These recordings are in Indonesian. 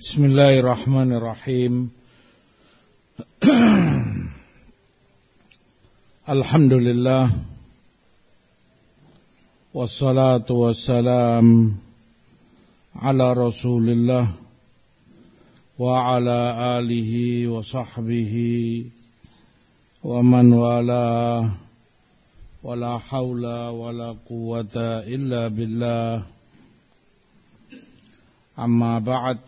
Bismillahirrahmanirrahim. Alhamdulillah. Wassalatu wassalam Ala rasulillah Wa ala alihi wa sahbihi Wa man wala Wa la hawla wa la quwata illa billah. Amma ba'd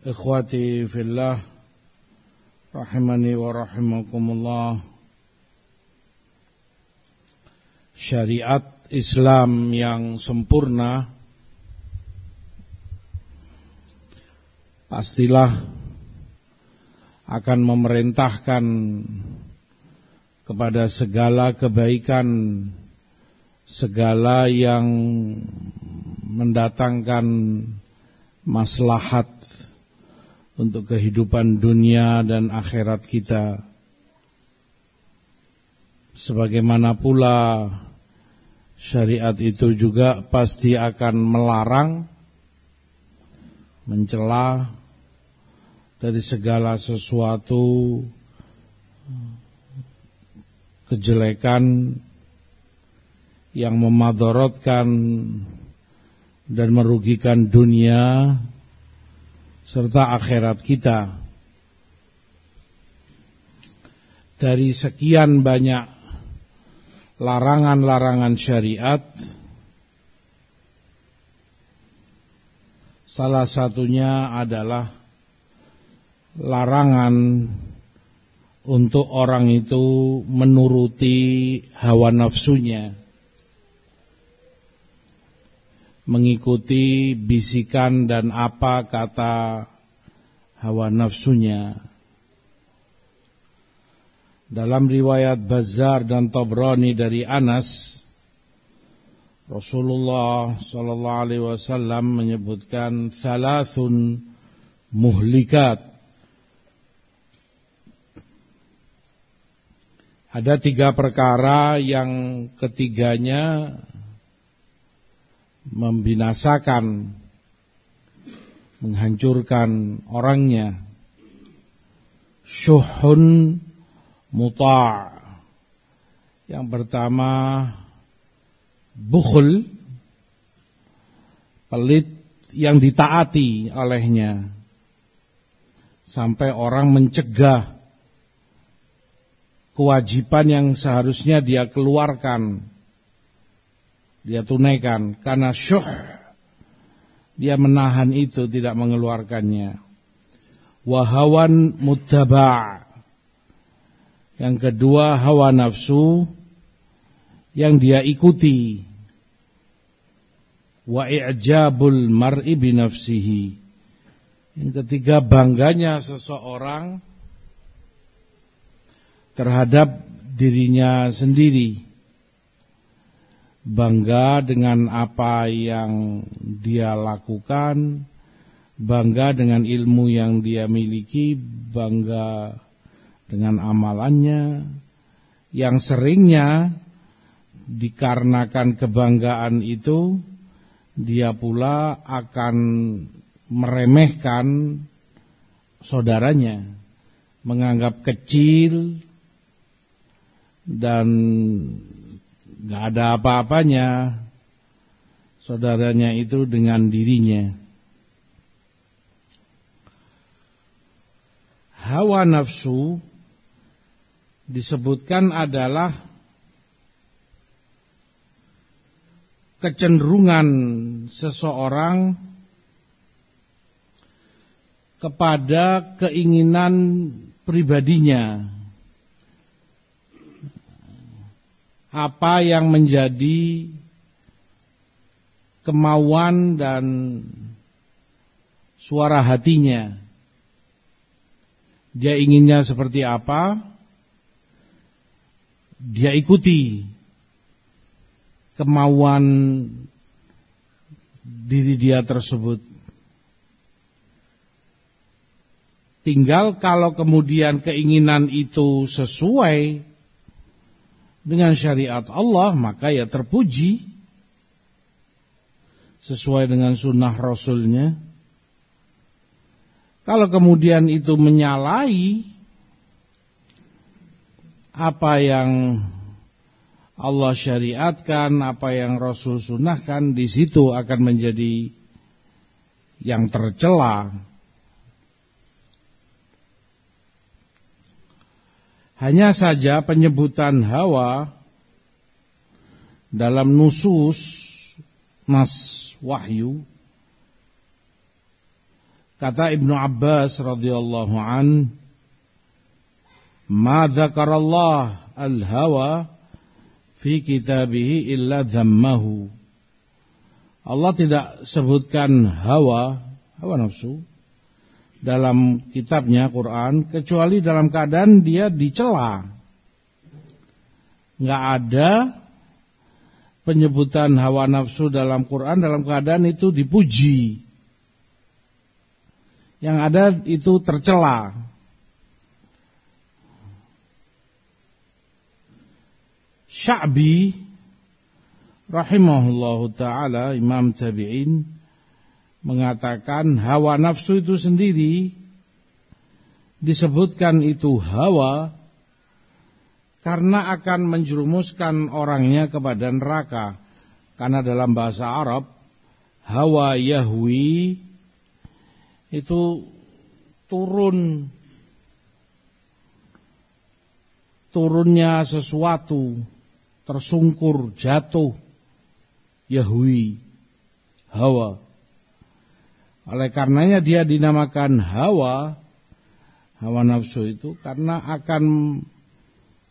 Ikhwati fillah Rahimani wa rahimakumullah. Syariat Islam yang sempurna Pastilah akan memerintahkan kepada segala kebaikan segala yang mendatangkan maslahat untuk kehidupan dunia dan akhirat kita. Sebagaimana pula syariat itu juga pasti akan melarang, mencela dari segala sesuatu kejelekan yang memadorotkan dan merugikan dunia serta akhirat kita. Dari sekian banyak larangan-larangan syariat, salah satunya adalah larangan untuk orang itu menuruti hawa nafsunya mengikuti bisikan dan apa kata hawa nafsunya. Dalam riwayat Bazar dan Tabrani dari Anas, Rasulullah sallallahu alaihi wasallam menyebutkan thalathun muhlikat. Ada tiga perkara yang ketiganya membinasakan, menghancurkan orangnya. Syuhun muta' Yang pertama bukhul. Pelit yang ditaati olehnya. Sampai orang mencegah kewajiban yang seharusnya dia keluarkan dia tunaikan. Karena syuh dia menahan itu tidak mengeluarkannya. Wahawan muttaba. Yang kedua hawa nafsu yang dia ikuti. Wa i'jabul mar'i bi nafsihi. Yang ketiga bangganya seseorang terhadap dirinya sendiri bangga dengan apa yang dia lakukan, bangga dengan ilmu yang dia miliki, bangga dengan amalannya, yang seringnya dikarenakan kebanggaan itu, dia pula akan meremehkan saudaranya, menganggap kecil dan nggak ada apa-apanya saudaranya itu dengan dirinya. Hawa nafsu disebutkan adalah kecenderungan seseorang kepada keinginan pribadinya apa yang menjadi kemauan dan suara hatinya. Dia inginnya seperti apa? Dia ikuti kemauan diri dia tersebut. Tinggal kalau kemudian keinginan itu sesuai dengan syariat Allah maka ya terpuji sesuai dengan sunnah Rasulnya Kalau kemudian itu menyalahi apa yang Allah syariatkan, apa yang Rasul sunahkan, di situ akan menjadi yang tercela. Hanya saja penyebutan hawa dalam nusus nas wahyu kata Ibnu Abbas radhiyallahu an ma dzakarallah al-hawa fi kitabihi illa dhammahu. Allah tidak sebutkan hawa, hawa nafsu dalam kitabnya Quran kecuali dalam keadaan dia dicela. Enggak ada penyebutan hawa nafsu dalam Quran dalam keadaan itu dipuji. Yang ada itu tercela. Sya'bi rahimahullahu taala Imam Tabi'in mengatakan hawa nafsu itu sendiri. Disebutkan itu hawa karena akan menjerumuskan orangnya kepada neraka. Karena dalam bahasa Arab hawa yahwi itu turun turunnya sesuatu tersungkur, jatuh, Yahwi, Hawa. Oleh karenanya dia dinamakan Hawa, Hawa nafsu itu karena akan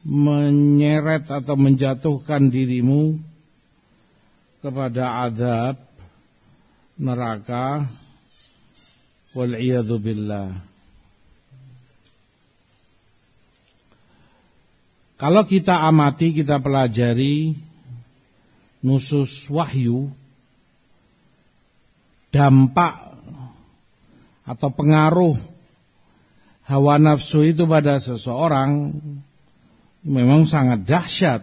menyeret atau menjatuhkan dirimu kepada azab neraka wal billah. Kalau kita amati, kita pelajari nusus wahyu, dampak atau pengaruh hawa nafsu itu pada seseorang memang sangat dahsyat.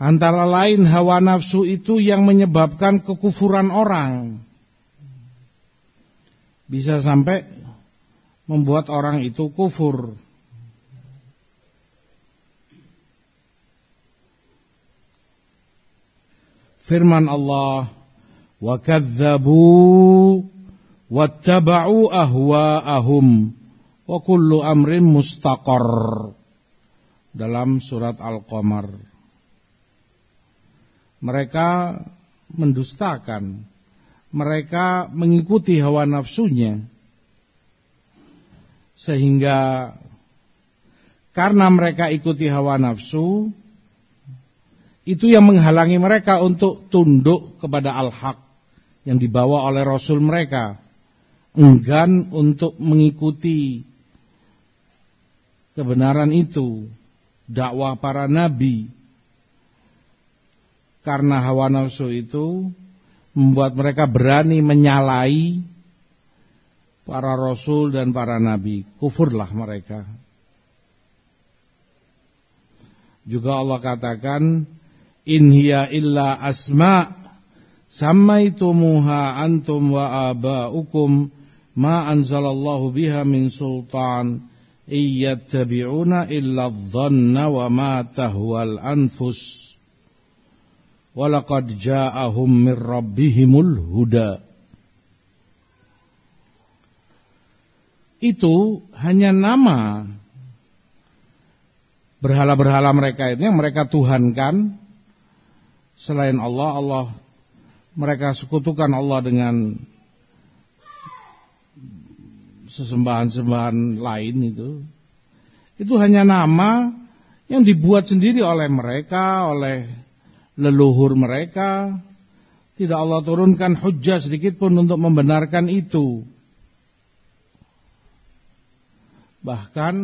Antara lain hawa nafsu itu yang menyebabkan kekufuran orang. Bisa sampai membuat orang itu kufur. firman Allah wattaba'u ahwa'ahum wa kullu amrin mustaqar dalam surat Al-Qamar. Mereka mendustakan. Mereka mengikuti hawa nafsunya. Sehingga karena mereka ikuti hawa nafsu itu yang menghalangi mereka untuk tunduk kepada al-haq yang dibawa oleh rasul mereka enggan untuk mengikuti kebenaran itu dakwah para nabi. Karena hawa nafsu itu membuat mereka berani menyalahi para rasul dan para nabi. Kufurlah mereka. Juga Allah katakan in hiya illa asma sammaitumuha antum wa aba'ukum ma anzalallahu biha min sultan. Iyattabi'una illa dhanna wa ma tahwal anfus. Walaqad ja'ahum min rabbihimul huda. Itu hanya nama berhala-berhala mereka itu yang mereka tuhankan. Selain Allah, Allah mereka sekutukan Allah dengan sesembahan-sembahan lain itu. Itu hanya nama yang dibuat sendiri oleh mereka, oleh leluhur mereka. Tidak Allah turunkan hujah sedikit pun untuk membenarkan itu. Bahkan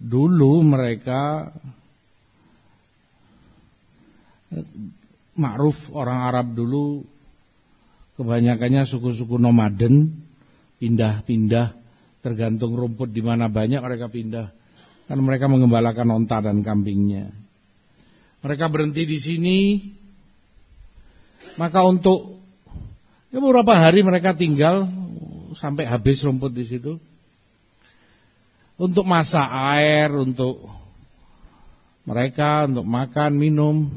dulu mereka ma'ruf orang Arab dulu kebanyakannya suku-suku nomaden pindah-pindah tergantung rumput di mana banyak mereka pindah kan mereka mengembalakan onta dan kambingnya mereka berhenti di sini maka untuk Ya, beberapa hari mereka tinggal sampai habis rumput di situ. Untuk masak air, untuk mereka, untuk makan, minum,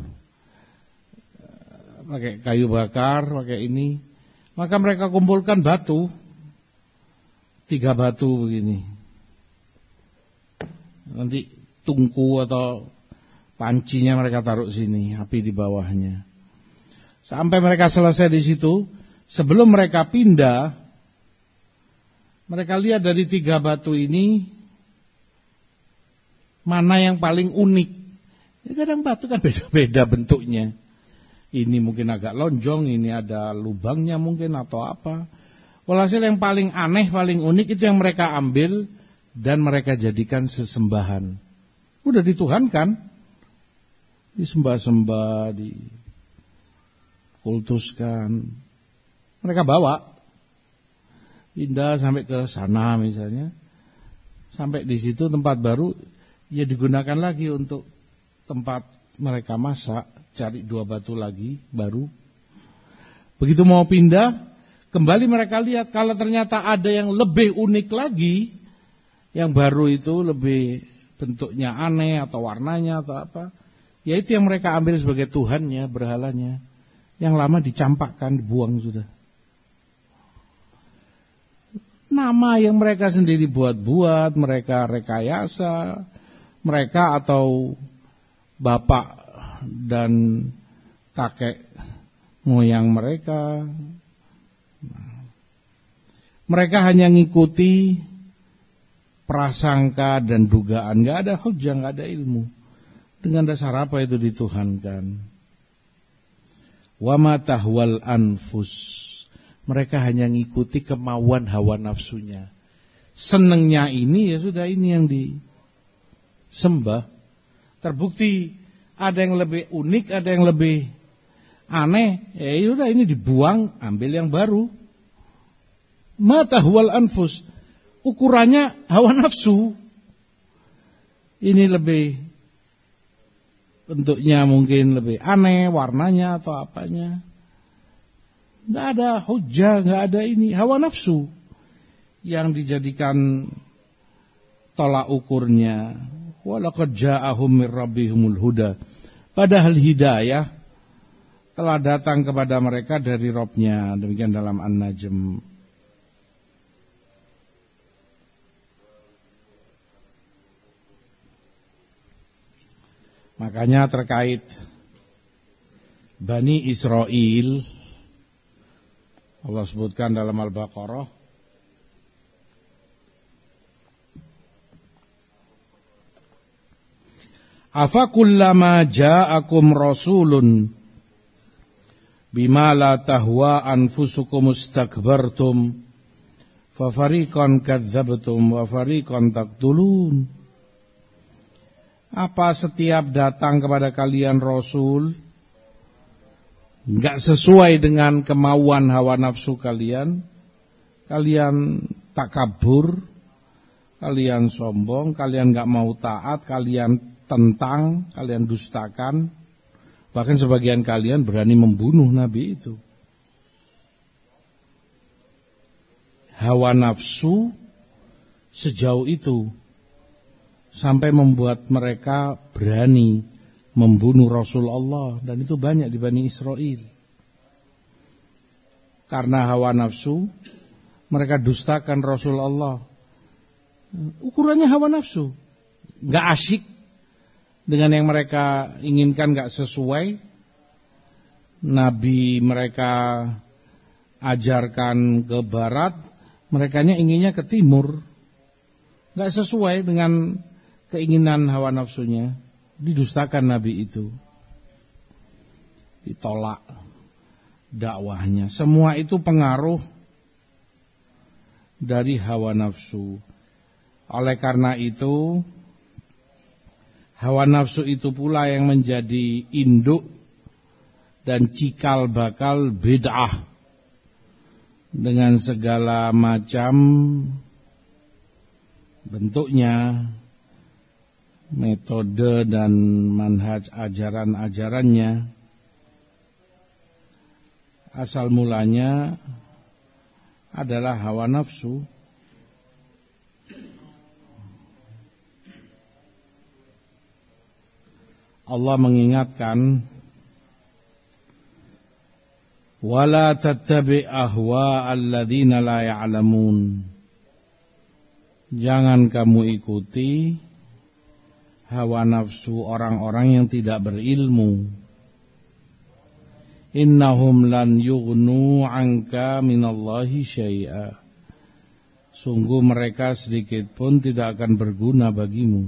pakai kayu bakar, pakai ini. Maka mereka kumpulkan batu, tiga batu begini. Nanti tungku atau pancinya mereka taruh sini, api di bawahnya. Sampai mereka selesai di situ, Sebelum mereka pindah, mereka lihat dari tiga batu ini mana yang paling unik. Ya, kadang batu kan beda-beda bentuknya. Ini mungkin agak lonjong, ini ada lubangnya mungkin atau apa. Walhasil yang paling aneh, paling unik itu yang mereka ambil dan mereka jadikan sesembahan. Udah dituhankan, disembah-sembah, dikultuskan, mereka bawa. Pindah sampai ke sana misalnya. Sampai di situ tempat baru ya digunakan lagi untuk tempat mereka masak cari dua batu lagi baru. Begitu mau pindah kembali mereka lihat kalau ternyata ada yang lebih unik lagi. Yang baru itu lebih bentuknya aneh atau warnanya atau apa. Ya itu yang mereka ambil sebagai Tuhannya berhalanya. Yang lama dicampakkan dibuang sudah. Nama yang mereka sendiri buat-buat, mereka rekayasa, mereka atau bapak dan kakek moyang mereka. Mereka hanya ngikuti prasangka dan dugaan, nggak ada hujah, nggak ada ilmu. Dengan dasar apa itu dituhankan? Wa matahwal anfus mereka hanya ngikuti kemauan hawa nafsunya. Senengnya ini ya sudah ini yang disembah. Terbukti ada yang lebih unik, ada yang lebih aneh. Ya sudah ini dibuang, ambil yang baru. Mata huwal anfus. Ukurannya hawa nafsu. Ini lebih bentuknya mungkin lebih aneh, warnanya atau apanya. Nggak ada hujah, nggak ada ini. Hawa nafsu yang dijadikan tolak ukurnya. Walaqad ja'ahum mir rabbihumul huda. Padahal hidayah telah datang kepada mereka dari Robnya. Demikian dalam An-Najm. Makanya terkait Bani Israel Allah sebutkan dalam Al-Baqarah Afa kullama ja'akum rasulun bima la tahwa anfusukum istakbartum fa fariqan kadzabtum wa fariqan taqtulun. Apa setiap datang kepada kalian rasul nggak sesuai dengan kemauan hawa nafsu kalian, kalian tak kabur, kalian sombong, kalian nggak mau taat, kalian tentang, kalian dustakan, bahkan sebagian kalian berani membunuh Nabi itu. Hawa nafsu sejauh itu sampai membuat mereka berani membunuh Rasulullah dan itu banyak di Bani Israel. Karena hawa nafsu mereka dustakan Rasulullah. Ukurannya hawa nafsu. Gak asyik dengan yang mereka inginkan gak sesuai. Nabi mereka ajarkan ke barat, mereka inginnya ke timur. Gak sesuai dengan keinginan hawa nafsunya didustakan Nabi itu. Ditolak dakwahnya. Semua itu pengaruh dari hawa nafsu. Oleh karena itu, hawa nafsu itu pula yang menjadi induk dan cikal bakal bid'ah dengan segala macam bentuknya metode dan manhaj ajaran-ajarannya asal mulanya adalah hawa nafsu. Allah mengingatkan wala tattabi ahwa alladzina la ya'lamun Jangan kamu ikuti hawa nafsu orang-orang yang tidak berilmu. Innahum lan yughnu anka minallahi syai'a. Sungguh mereka sedikit pun tidak akan berguna bagimu.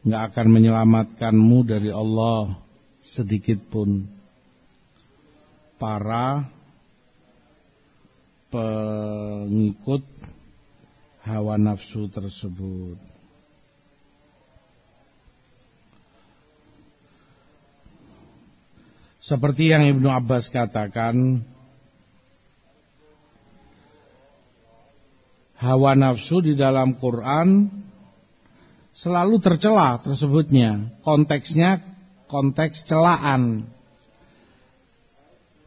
Enggak akan menyelamatkanmu dari Allah sedikit pun. Para pengikut hawa nafsu tersebut. Seperti yang Ibnu Abbas katakan, hawa nafsu di dalam Quran selalu tercela tersebutnya. Konteksnya konteks celaan.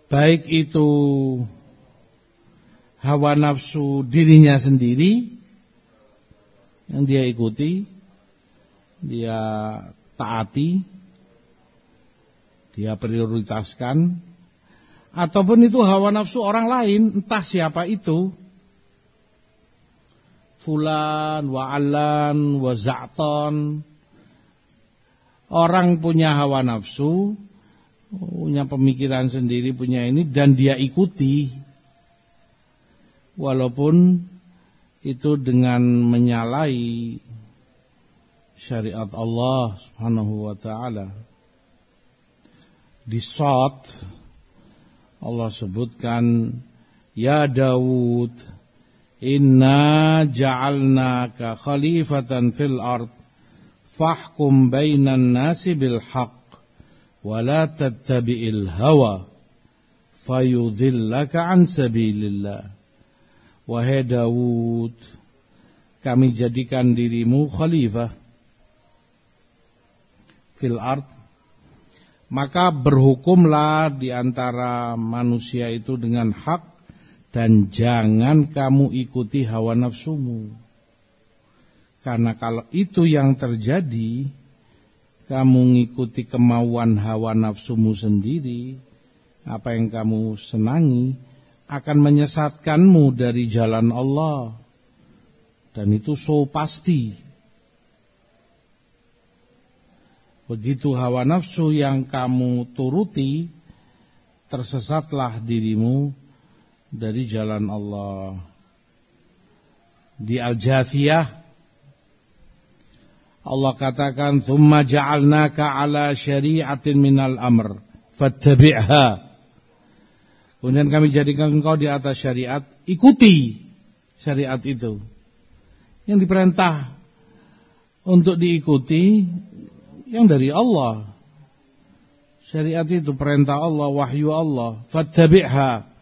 Baik itu hawa nafsu dirinya sendiri yang dia ikuti, dia taati, dia prioritaskan, ataupun itu hawa nafsu orang lain, entah siapa itu, fulan, wa'alan, wa za'ton, orang punya hawa nafsu, punya pemikiran sendiri, punya ini, dan dia ikuti, walaupun itu dengan menyalahi syariat Allah Subhanahu wa taala. Di Sot Allah sebutkan ya Daud inna ja'alnaka khalifatan fil ard. Fahkum bainan nasi bil haqq wa la tattabi'il hawa. Fayudhillaka an sabilillah. Wahai Daud, kami jadikan dirimu khalifah fil ard. Maka berhukumlah di antara manusia itu dengan hak dan jangan kamu ikuti hawa nafsumu. Karena kalau itu yang terjadi, kamu mengikuti kemauan hawa nafsumu sendiri, apa yang kamu senangi, akan menyesatkanmu dari jalan Allah. Dan itu so pasti. Begitu hawa nafsu yang kamu turuti, tersesatlah dirimu dari jalan Allah. Di Al-Jathiyah, Allah katakan, "Thumma ja'alnaka ala syari'atin minal amr, fattabi'ha." Kemudian kami jadikan engkau di atas syariat, ikuti syariat itu. Yang diperintah untuk diikuti yang dari Allah. Syariat itu perintah Allah, wahyu Allah. Fattabi'ha.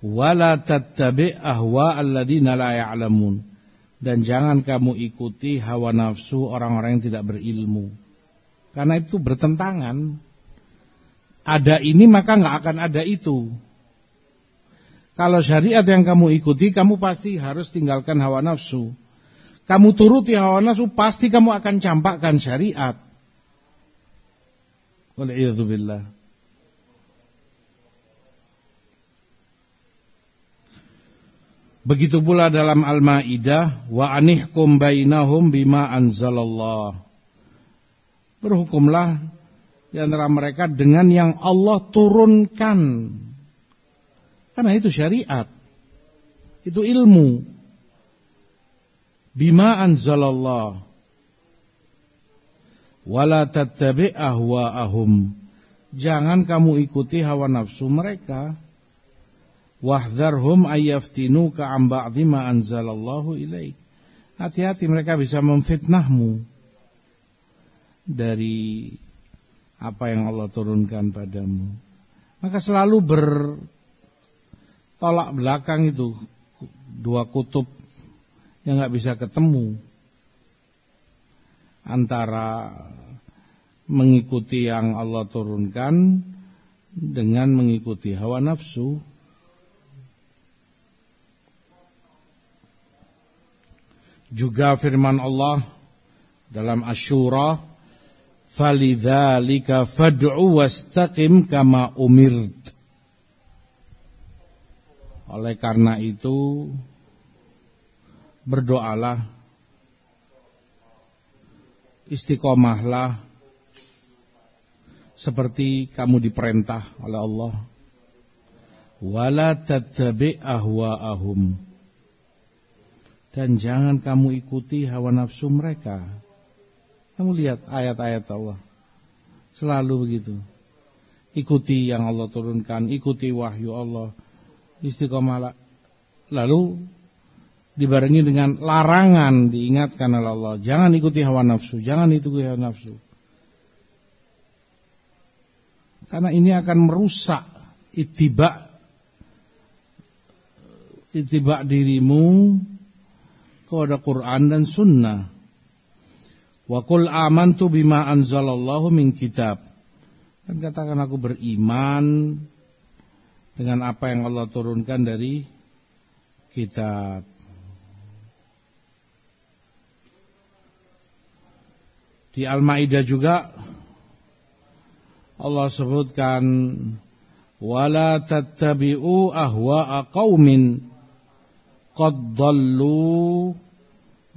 Wala tattabi' ahwa alladina la ya'lamun. Dan jangan kamu ikuti hawa nafsu orang-orang yang tidak berilmu. Karena itu bertentangan ada ini maka nggak akan ada itu. Kalau syariat yang kamu ikuti, kamu pasti harus tinggalkan hawa nafsu. Kamu turuti hawa nafsu, pasti kamu akan campakkan syariat. Waliyahzubillah. Begitu pula dalam Al-Maidah wa anihkum bainahum bima anzalallah. Berhukumlah di antara mereka dengan yang Allah turunkan. Karena itu syariat. Itu ilmu. Bima anzalallah. Wala tattabi' ahwa'ahum. Jangan kamu ikuti hawa nafsu mereka. Wahdharhum ayyaftinuka an ba'di ma anzalallahu ilaik. Hati-hati mereka bisa memfitnahmu dari apa yang Allah turunkan padamu. Maka selalu bertolak belakang itu dua kutub yang nggak bisa ketemu antara mengikuti yang Allah turunkan dengan mengikuti hawa nafsu. Juga firman Allah dalam Asyura, "Falidzalika fad'u wastaqim kama umirt." Oleh karena itu berdoalah istiqomahlah seperti kamu diperintah oleh Allah wala tattabi ahwaahum dan jangan kamu ikuti hawa nafsu mereka. Kamu lihat ayat-ayat Allah. Selalu begitu. Ikuti yang Allah turunkan ikuti wahyu Allah. Istiqomah lalu dibarengi dengan larangan diingatkan oleh Allah. Jangan ikuti hawa nafsu jangan ikuti hawa nafsu. Karena ini akan merusak itibak itibak dirimu kepada Quran dan Sunnah wa qul amantu bima anzalallahu min kitab kan katakan aku beriman dengan apa yang Allah turunkan dari kitab. Di Al-Maidah juga Allah sebutkan wala tattabi'u ahwa'a qaumin qad dhallu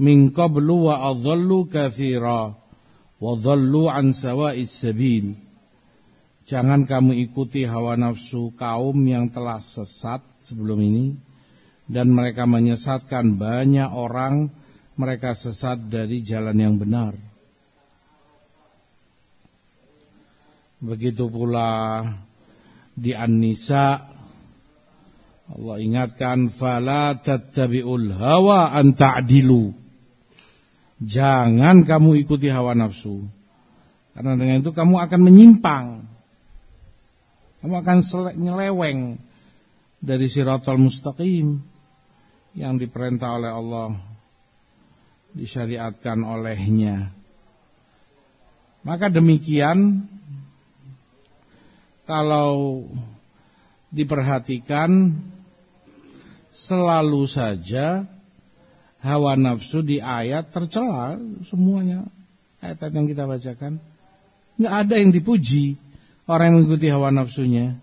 min qablu wa adhallu katsira wa dhallu an sawa'is sabil Jangan kamu ikuti hawa nafsu kaum yang telah sesat sebelum ini dan mereka menyesatkan banyak orang mereka sesat dari jalan yang benar. Begitu pula di An-Nisa Allah ingatkan fala tattabi'ul hawa an ta'dilu. Jangan kamu ikuti hawa nafsu. Karena dengan itu kamu akan menyimpang kamu akan nyeleweng dari siratal mustaqim yang diperintah oleh Allah disyariatkan olehnya. Maka demikian kalau diperhatikan selalu saja hawa nafsu di ayat tercela semuanya. Ayat, -ayat yang kita bacakan. Nggak ada yang dipuji Orang yang mengikuti hawa nafsunya.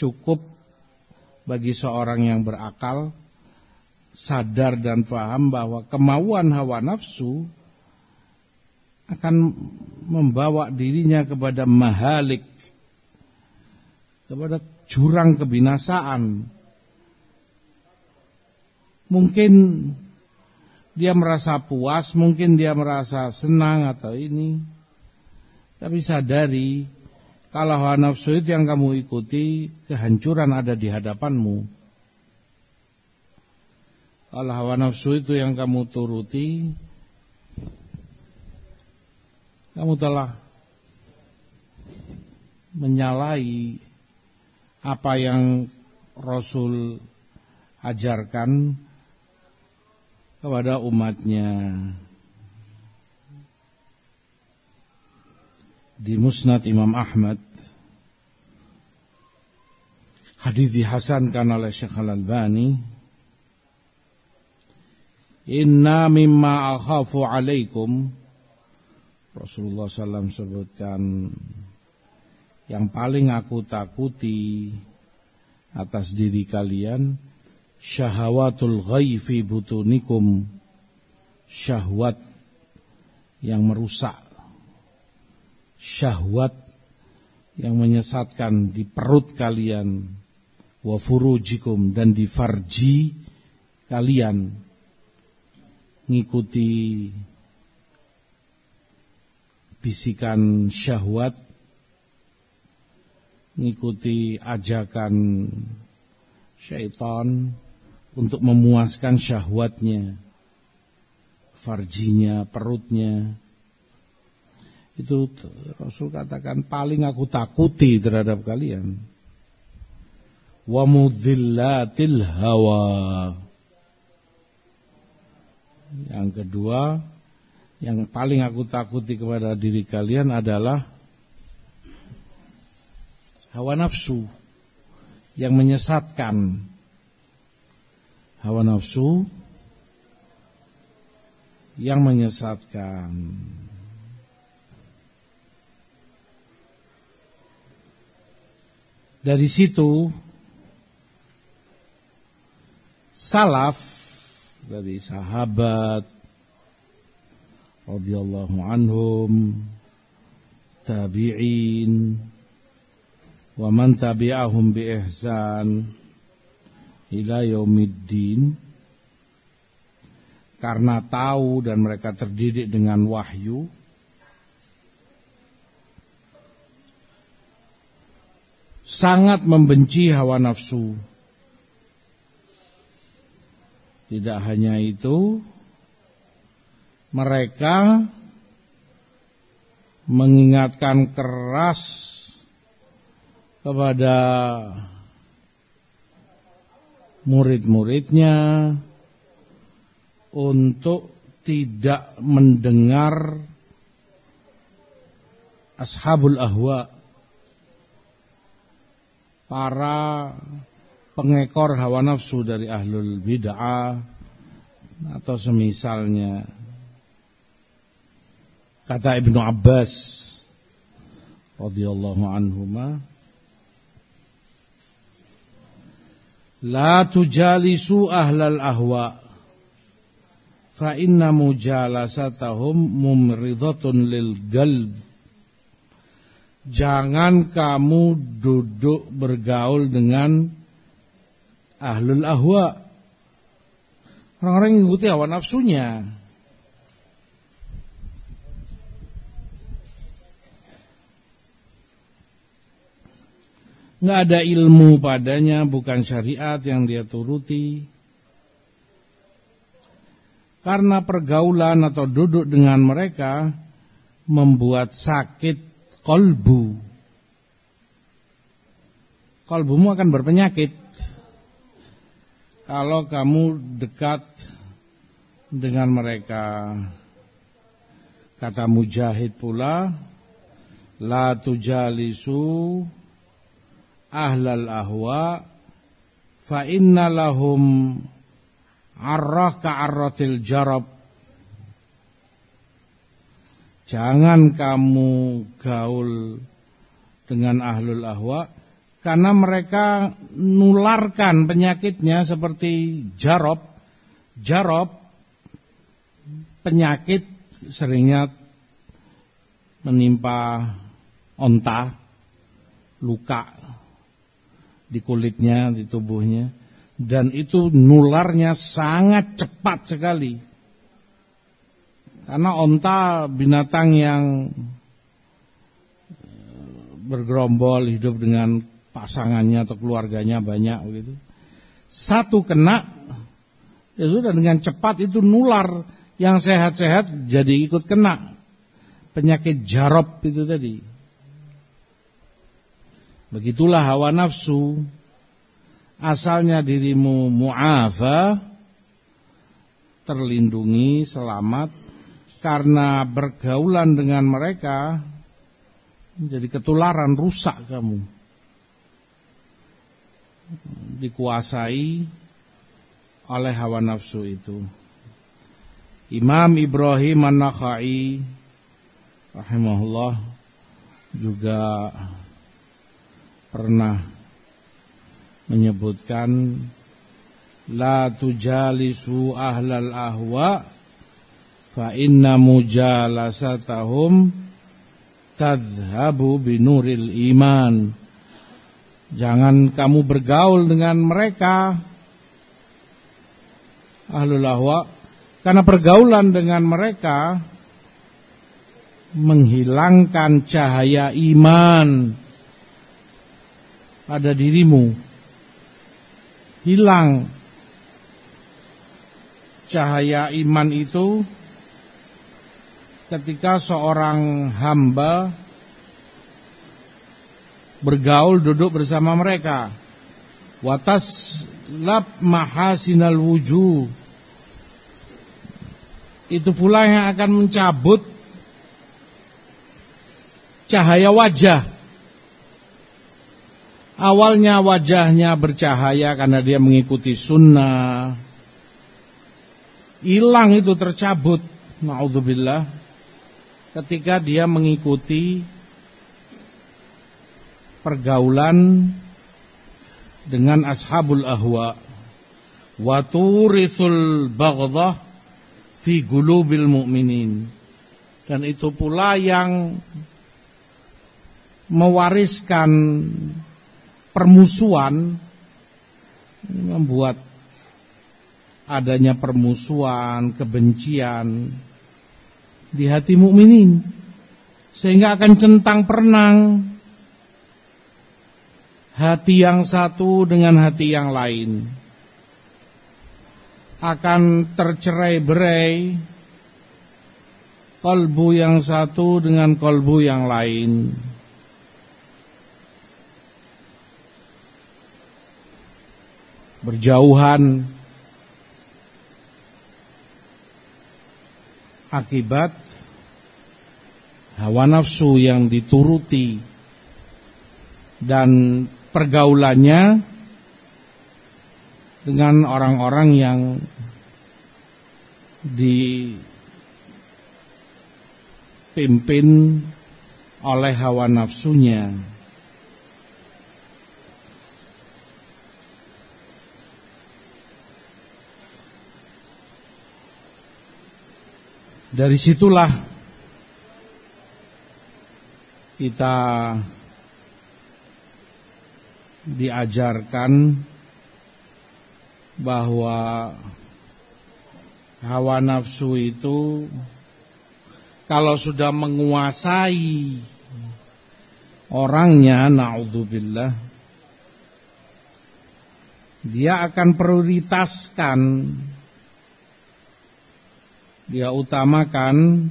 Cukup bagi seorang yang berakal sadar dan paham bahwa kemauan hawa nafsu akan membawa dirinya kepada mahalik kepada jurang kebinasaan mungkin dia merasa puas mungkin dia merasa senang atau ini tapi sadari kalau hawa nafsu itu yang kamu ikuti, kehancuran ada di hadapanmu. Kalau hawa nafsu itu yang kamu turuti, kamu telah menyalahi apa yang Rasul ajarkan kepada umatnya. di Musnad Imam Ahmad hadis dihasankan oleh Syekh Al-Albani Inna mimma akhafu alaikum Rasulullah SAW sebutkan yang paling aku takuti atas diri kalian syahawatul ghaifi butunikum. Syahwat yang merusak. Syahwat yang menyesatkan di perut kalian. Wa furujikum dan di farji kalian. Ngikuti bisikan syahwat. Ngikuti ajakan syaitan untuk memuaskan syahwatnya farjinya perutnya itu Rasul katakan paling aku takuti terhadap kalian. Wa mudhillatil hawa. Yang kedua, yang paling aku takuti kepada diri kalian adalah hawa nafsu yang menyesatkan. Hawa nafsu yang menyesatkan. Dari situ salaf dari sahabat radhiyallahu anhum tabi'in wa man tabi'ahum bi ihsan ila yaumiddin karena tahu dan mereka terdidik dengan wahyu sangat membenci hawa nafsu. Tidak hanya itu, mereka mengingatkan keras kepada murid-muridnya untuk tidak mendengar ashabul ahwa para pengekor hawa nafsu dari ahlul bid'ah atau semisalnya. Kata Ibnu Abbas radhiyallahu anhuma La tujalisu ahlal ahwa fa inna mujalasatahum mumridatun lil galb Jangan kamu duduk bergaul dengan ahlul ahwa. Orang-orang yang mengikuti hawa nafsunya. Nggak ada ilmu padanya, bukan syariat yang dia turuti. Karena pergaulan atau duduk dengan mereka membuat sakit kolbu. Kolbumu akan berpenyakit. Kalau kamu dekat dengan mereka. Kata Mujahid pula, La tujalisu ahlal ahwa fa inna lahum arrah ka'arratil jarab Jangan kamu gaul dengan ahlul ahwa karena mereka nularkan penyakitnya seperti jarob. Jarob penyakit seringnya menimpa onta, luka di kulitnya, di tubuhnya. Dan itu nularnya sangat cepat sekali. Karena onta binatang yang eh, bergerombol hidup dengan pasangannya atau keluarganya banyak begitu. Satu kena ya sudah dengan cepat itu nular yang sehat-sehat jadi ikut kena penyakit jarob itu tadi. Begitulah hawa nafsu. Asalnya dirimu mu'afa terlindungi selamat. Karena bergaulan dengan mereka menjadi ketularan rusak kamu. Dikuasai oleh hawa nafsu itu. Imam Ibrahim An-Nakhai rahimahullah juga pernah menyebutkan la tujalisu ahlal ahwa fa inna mujalasatahum tadhhabu binuril iman. Jangan kamu bergaul dengan mereka ahlul ahwa karena pergaulan dengan mereka menghilangkan cahaya iman pada dirimu hilang cahaya iman itu ketika seorang hamba bergaul duduk bersama mereka. Watas lab mahasinal wujuh. Itu pula yang akan mencabut cahaya wajah. Awalnya wajahnya bercahaya karena dia mengikuti sunnah. Hilang itu tercabut. Ma'udzubillah. Ketika dia mengikuti pergaulan dengan ashabul ahwa. Wa turithul baghdha fi gulubil mu'minin. Dan itu pula yang mewariskan permusuhan membuat adanya permusuhan, kebencian di hati mukminin. Sehingga akan centang perenang hati yang satu dengan hati yang lain. Akan tercerai-berai kolbu yang satu dengan kolbu yang lain berjauhan akibat hawa nafsu yang dituruti dan pergaulannya dengan orang-orang yang dipimpin oleh hawa nafsunya. Dari situlah kita diajarkan bahwa hawa nafsu itu kalau sudah menguasai orangnya naudzubillah dia akan prioritaskan dia utamakan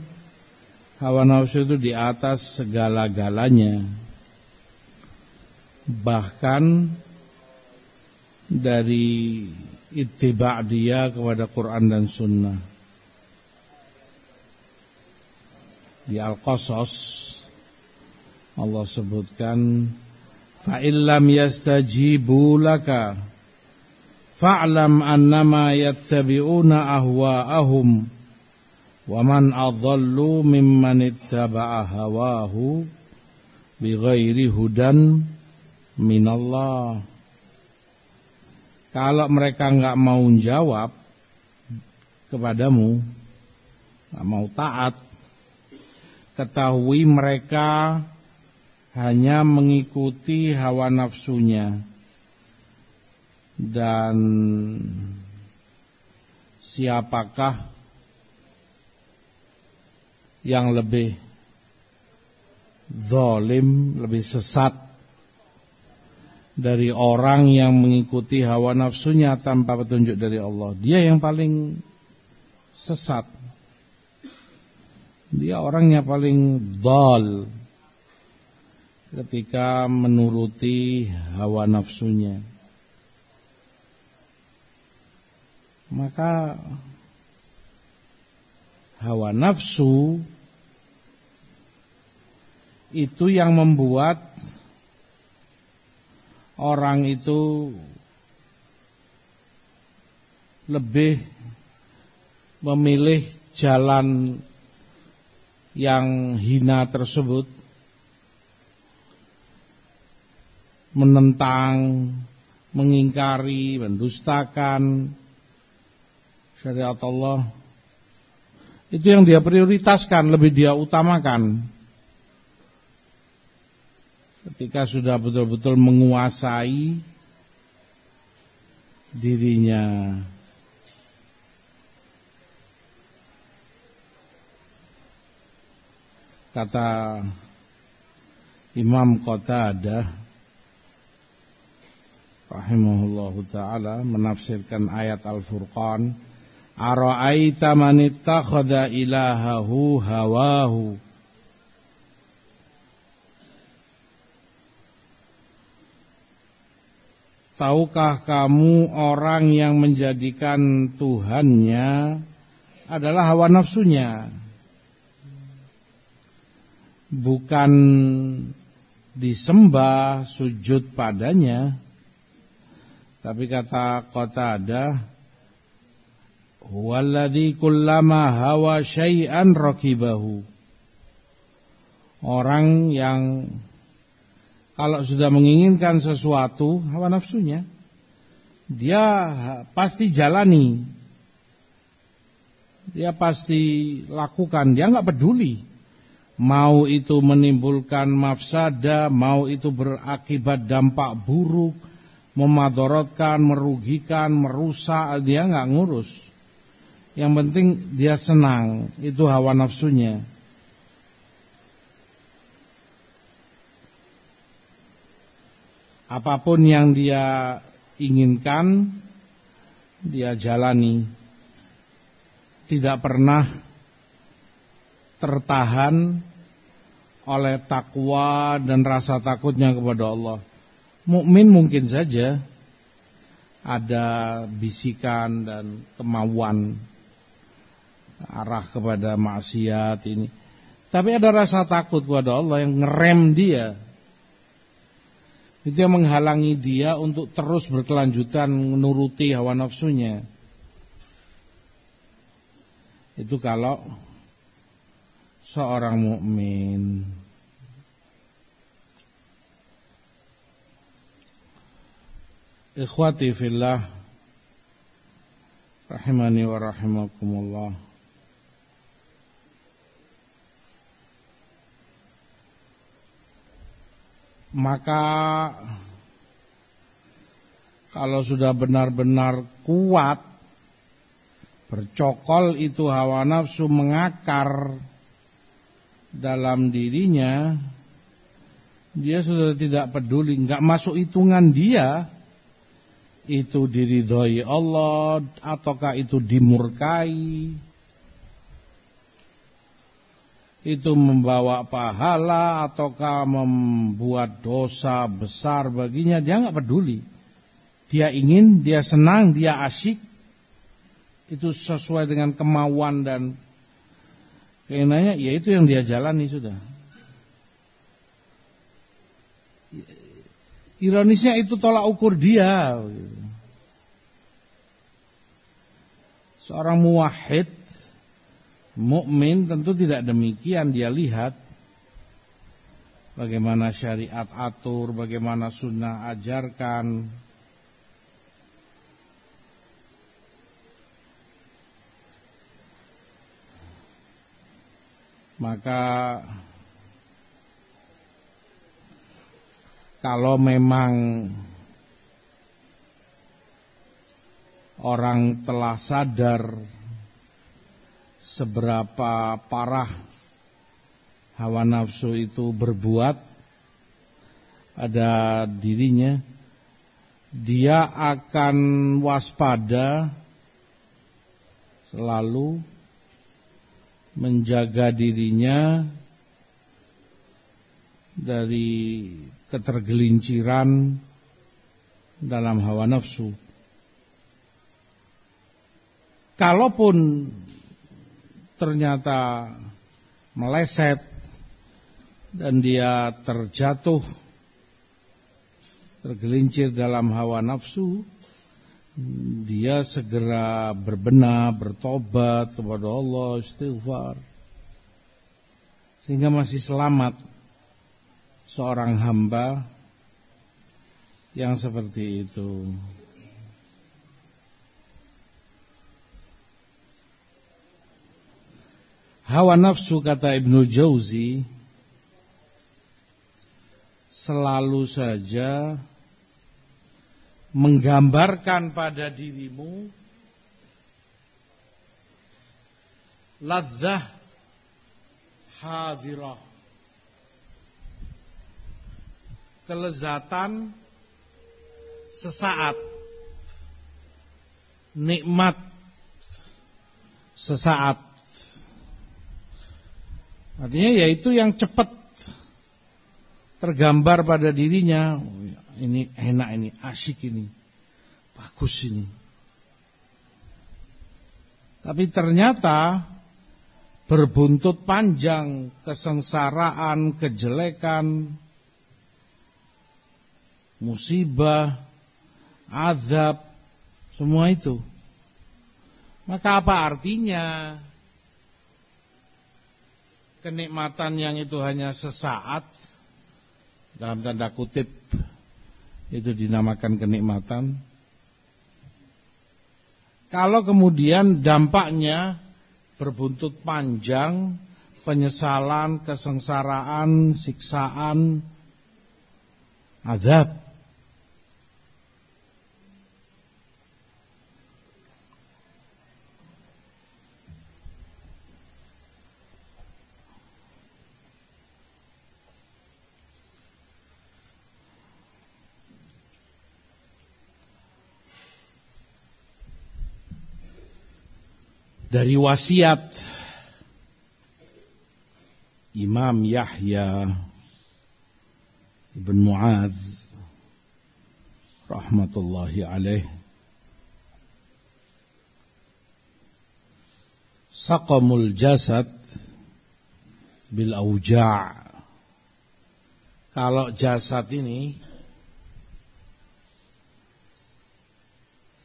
hawa nafsu itu di atas segala-galanya. Bahkan dari ittiba' dia kepada Quran dan Sunnah. Di Al-Qasas Allah sebutkan fa'illam yastajibu laka fa'lam annama yattabi'una ahwa'ahum Waman adallu mimman ittaba'a hawahu bighairi hudan minallah. Kalau mereka enggak mau jawab kepadamu, enggak mau taat, ketahui mereka hanya mengikuti hawa nafsunya dan siapakah yang lebih zalim, lebih sesat dari orang yang mengikuti hawa nafsunya tanpa petunjuk dari Allah. Dia yang paling sesat. Dia orangnya paling dal ketika menuruti hawa nafsunya. Maka hawa nafsu itu yang membuat orang itu lebih memilih jalan yang hina tersebut menentang, mengingkari, mendustakan syariat Allah itu yang dia prioritaskan, lebih dia utamakan. Ketika sudah betul-betul menguasai dirinya. Kata Imam Qatadah rahimahullahu taala menafsirkan ayat Al-Furqan Ara'aita man ittakhadha ilahahu hawahu Tahukah kamu orang yang menjadikan Tuhannya adalah hawa nafsunya Bukan disembah, sujud padanya. Tapi kata kota ada Huwaladhi kullama hawa syai'an rakibahu. Orang yang kalau sudah menginginkan sesuatu hawa nafsunya dia pasti jalani. Dia pasti lakukan. Dia nggak peduli. Mau itu menimbulkan mafsada mau itu berakibat dampak buruk memadorotkan merugikan merusak dia nggak ngurus yang penting dia senang, itu hawa nafsunya. Apa pun yang dia inginkan, dia jalani. Tidak pernah tertahan oleh takwa dan rasa takutnya kepada Allah. Mukmin mungkin saja ada bisikan dan kemauan arah kepada maksiat ini. Tapi ada rasa takut kepada Allah yang ngerem dia. Itu yang menghalangi dia untuk terus berkelanjutan menuruti hawa nafsunya. Itu kalau seorang mukmin Ikhwati fillah rahimani wa rahimakumullah maka kalau sudah benar-benar kuat bercokol itu hawa nafsu mengakar dalam dirinya dia sudah tidak peduli nggak masuk hitungan dia itu diridhoi Allah ataukah itu dimurkai itu membawa pahala ataukah membuat dosa besar baginya dia nggak peduli. Dia ingin dia senang dia asyik. Itu sesuai dengan kemauan dan keinginannya. Ya itu yang dia jalani sudah. Ironisnya itu tolak ukur dia. Seorang muwahhid Mukmin tentu tidak demikian dia lihat bagaimana syariat atur, bagaimana sunnah ajarkan. Maka kalau memang orang telah sadar seberapa parah hawa nafsu itu berbuat pada dirinya, dia akan waspada selalu menjaga dirinya dari ketergelinciran dalam hawa nafsu. Kalaupun ternyata meleset dan dia terjatuh tergelincir dalam hawa nafsu dia segera berbenah bertobat kepada Allah istighfar sehingga masih selamat seorang hamba yang seperti itu. Hawa nafsu kata Ibnu Jauzi selalu saja menggambarkan pada dirimu ladzah hadirah kelezatan sesaat nikmat sesaat Artinya yaitu yang cepat tergambar pada dirinya. Oh, ini enak ini, asyik ini, bagus ini. Tapi ternyata berbuntut panjang kesengsaraan, kejelekan, musibah, azab, semua itu. Maka apa artinya kenikmatan yang itu hanya sesaat dalam tanda kutip itu dinamakan kenikmatan. Kalau kemudian dampaknya berbuntut panjang, penyesalan, kesengsaraan, siksaan, azab. Dari wasiat Imam Yahya Ibn Mu'ad rahmatullahi alaih. Saqamul jasad bil auja' kalau jasad ini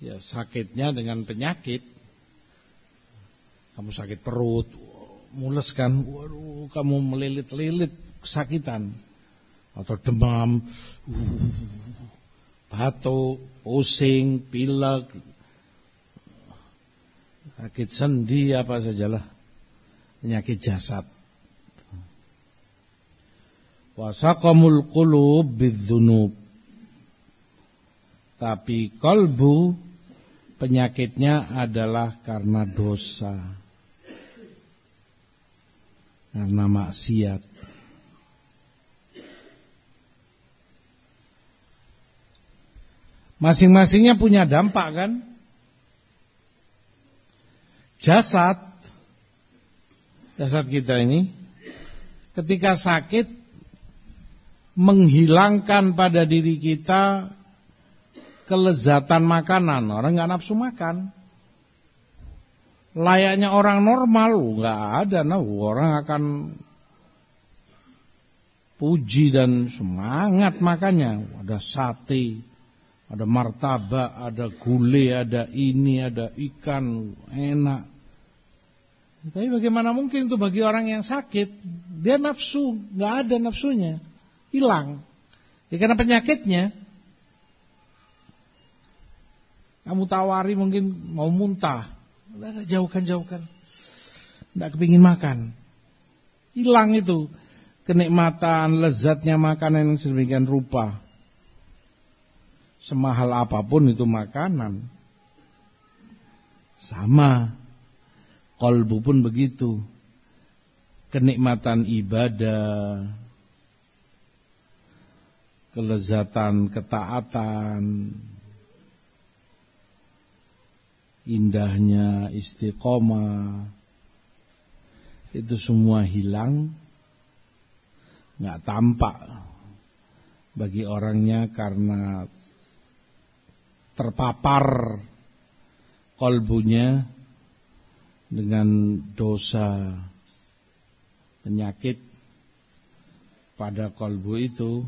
ya sakitnya dengan penyakit kamu sakit perut, mules kan, waduh kamu melilit-lilit kesakitan. Atau demam, batuk, pusing, pilek, sakit sendi apa sajalah. Penyakit jasad. Wasaqamul qulub bidzunub. Tapi kolbu penyakitnya adalah karena dosa karena maksiat. Masing-masingnya punya dampak kan? Jasad, jasad kita ini, ketika sakit, menghilangkan pada diri kita kelezatan makanan. Orang nggak nafsu makan layaknya orang normal nggak ada. Nah orang akan puji dan semangat makanya ada sate ada martabak ada gulai ada ini ada ikan enak. Tapi bagaimana mungkin itu bagi orang yang sakit dia nafsu nggak ada nafsunya. Hilang. Ya karena penyakitnya. Kamu tawari mungkin mau muntah Udah jauhkan, jauhkan. Tidak kepingin makan. Hilang itu kenikmatan, lezatnya makanan yang sedemikian rupa. Semahal apa pun itu makanan. Sama. Kolbu pun begitu. Kenikmatan ibadah. Kelezatan, ketaatan indahnya istiqomah itu semua hilang nggak tampak bagi orangnya karena terpapar kolbunya dengan dosa penyakit pada kolbu itu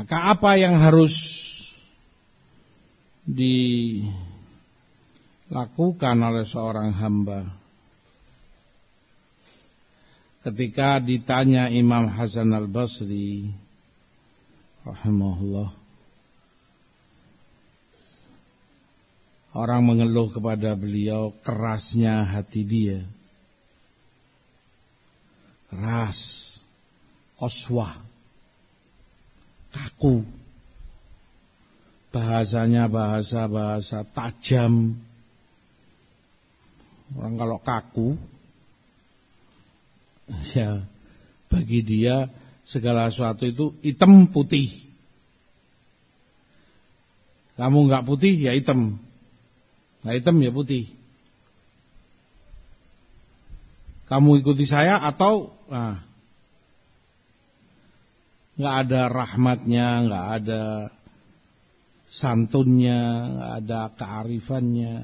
Maka apa yang harus dilakukan oleh seorang hamba? Ketika ditanya Imam Hasan al-Basri rahimahullah Orang mengeluh kepada beliau kerasnya hati dia. Keras, koswah kaku. Bahasanya bahasa-bahasa tajam. Orang kalau kaku, ya bagi dia segala sesuatu itu hitam putih. Kamu nggak putih ya hitam, nggak hitam ya putih. Kamu ikuti saya atau nah, nggak ada rahmatnya, nggak ada santunnya, nggak ada kearifannya,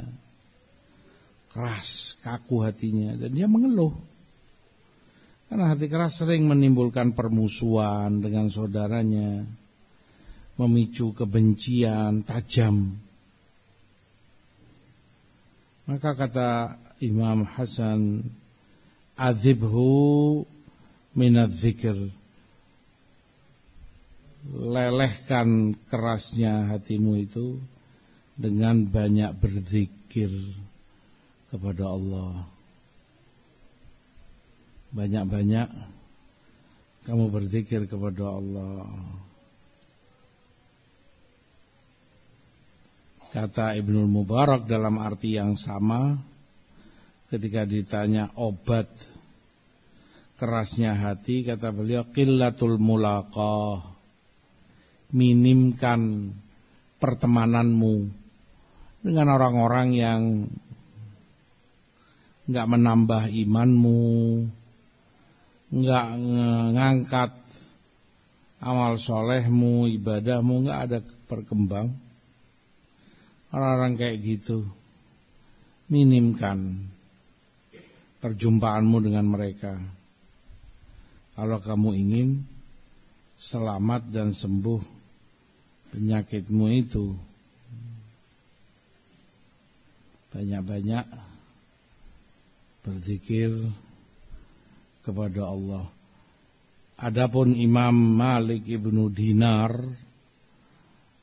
keras, kaku hatinya, dan dia mengeluh. Karena hati keras sering menimbulkan permusuhan dengan saudaranya, memicu kebencian tajam. Maka kata Imam Hasan, "Adzibhu minadz zikr." Lelehkan kerasnya hatimu itu dengan banyak berzikir kepada Allah. Banyak-banyak kamu berzikir kepada Allah. Kata Ibnu Mubarak dalam arti yang sama ketika ditanya obat kerasnya hati kata beliau qillatul mulaqah minimkan pertemananmu dengan orang-orang yang nggak menambah imanmu, nggak ngangkat amal solehmu, ibadahmu, nggak ada perkembang. Orang-orang kayak gitu, minimkan perjumpaanmu dengan mereka. Kalau kamu ingin selamat dan sembuh penyakitmu itu, banyak-banyak berzikir kepada Allah. Adapun Imam Malik ibnu Dinar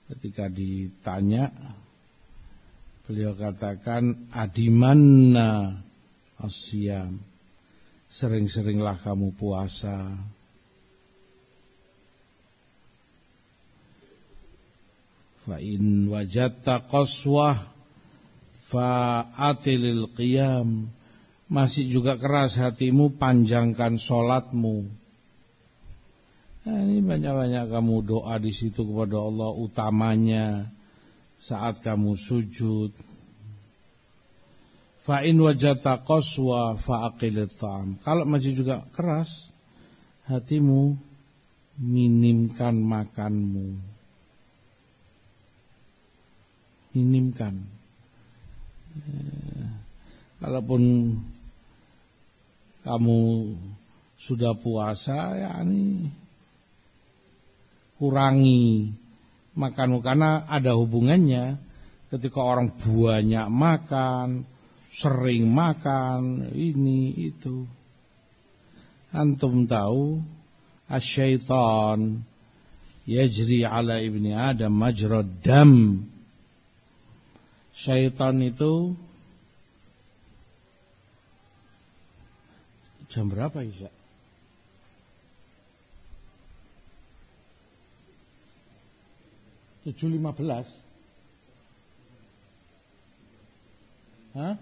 ketika ditanya beliau katakan adimanna asyam sering-seringlah kamu puasa fa in wajadta qaswah fa'atilil qiyam. Masih juga keras hatimu panjangkan solatmu nah, ini banyak-banyak kamu doa di situ kepada Allah utamanya. Saat kamu sujud. Fa'in wajata qaswa fa'aqilit ta'am. Kalau masih juga keras hatimu minimkan makanmu minimkan. Eh, kalaupun kamu sudah puasa ya ini kurangi makanmu. Karena ada hubungannya. Ketika orang banyak makan sering makan ini itu. Antum tahu asyaiton yajri ala ibni adam majrad dam syaitan itu jam berapa Isya? Tujuh lima belas. Hah?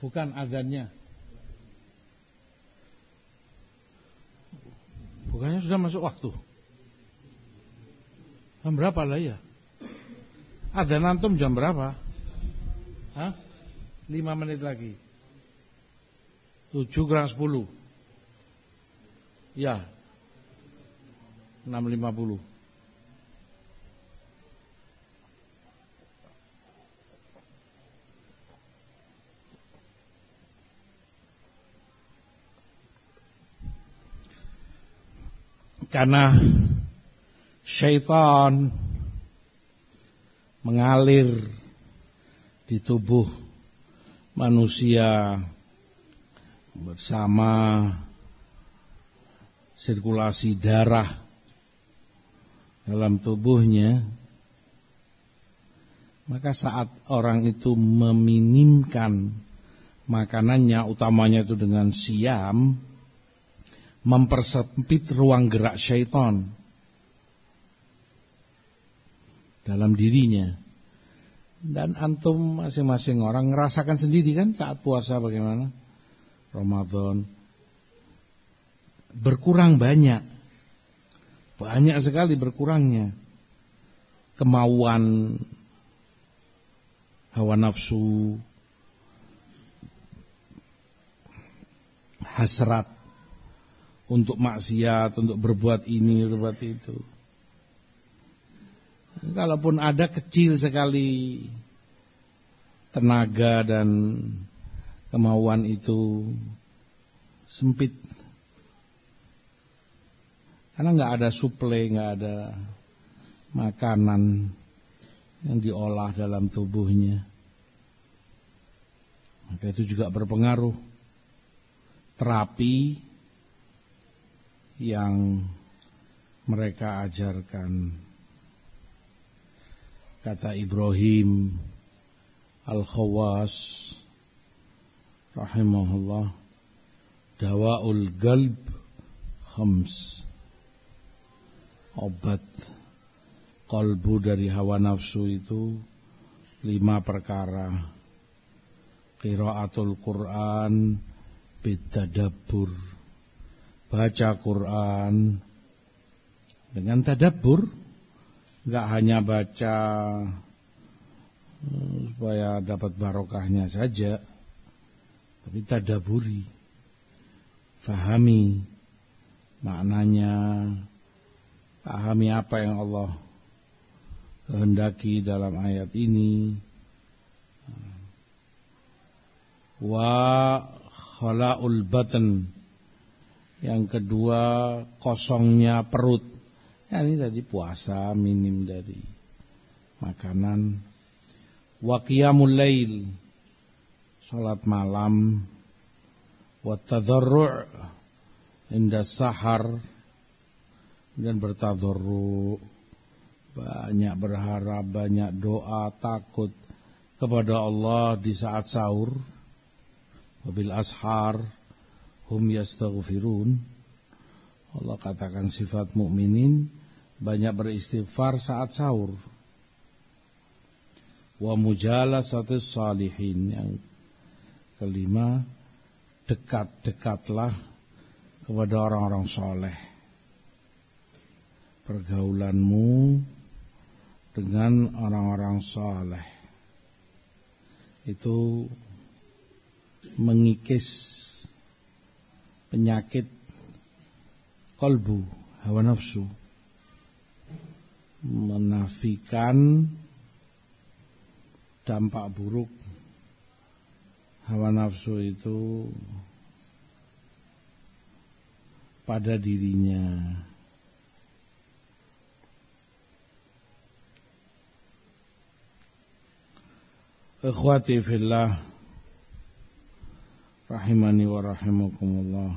Bukan azannya. Bukannya sudah masuk waktu. Jam berapa lah ya? Ada nantum jam berapa? Hah? 5 menit lagi. 7 kurang 10. Ya. 6.50. Karena syaitan mengalir di tubuh manusia bersama sirkulasi darah dalam tubuhnya. Maka saat orang itu meminimkan makanannya utamanya itu dengan siam mempersempit ruang gerak syaitan dalam dirinya. Dan antum masing-masing orang ngerasakan sendiri kan saat puasa bagaimana? Ramadan berkurang banyak. Banyak sekali berkurangnya kemauan hawa nafsu hasrat untuk maksiat, untuk berbuat ini, berbuat itu. Kalaupun ada kecil sekali tenaga dan kemauan itu sempit. Karena nggak ada suplai, nggak ada makanan yang diolah dalam tubuhnya. Maka itu juga berpengaruh. Terapi yang mereka ajarkan. Kata Ibrahim Al-Khawas rahimahullah dawaul galb khams obat kolbu dari hawa nafsu itu lima perkara. Qiraatul Quran bitadabbur baca Quran dengan tadabbur nggak hanya baca eh, supaya dapat barokahnya saja tapi tadaburi fahami maknanya pahami apa yang Allah kehendaki dalam ayat ini. Wa khalaul batan yang kedua kosongnya perut ya ini tadi puasa minim dari makanan. Wa qiyamul lail salat malam. Wa tadarru' inda sahar dan bertadarru banyak berharap banyak doa takut kepada Allah di saat sahur. Wabil ashar hum yastaghfirun. Allah katakan sifat mukminin banyak beristighfar saat sahur. Wa satu salihin. Yang kelima dekat-dekatlah kepada orang-orang soleh. Pergaulanmu dengan orang-orang saleh itu mengikis penyakit kolbu hawa nafsu menafikan dampak buruk hawa nafsu itu pada dirinya. Ikhwati fillah Rahimani wa rahimakumullah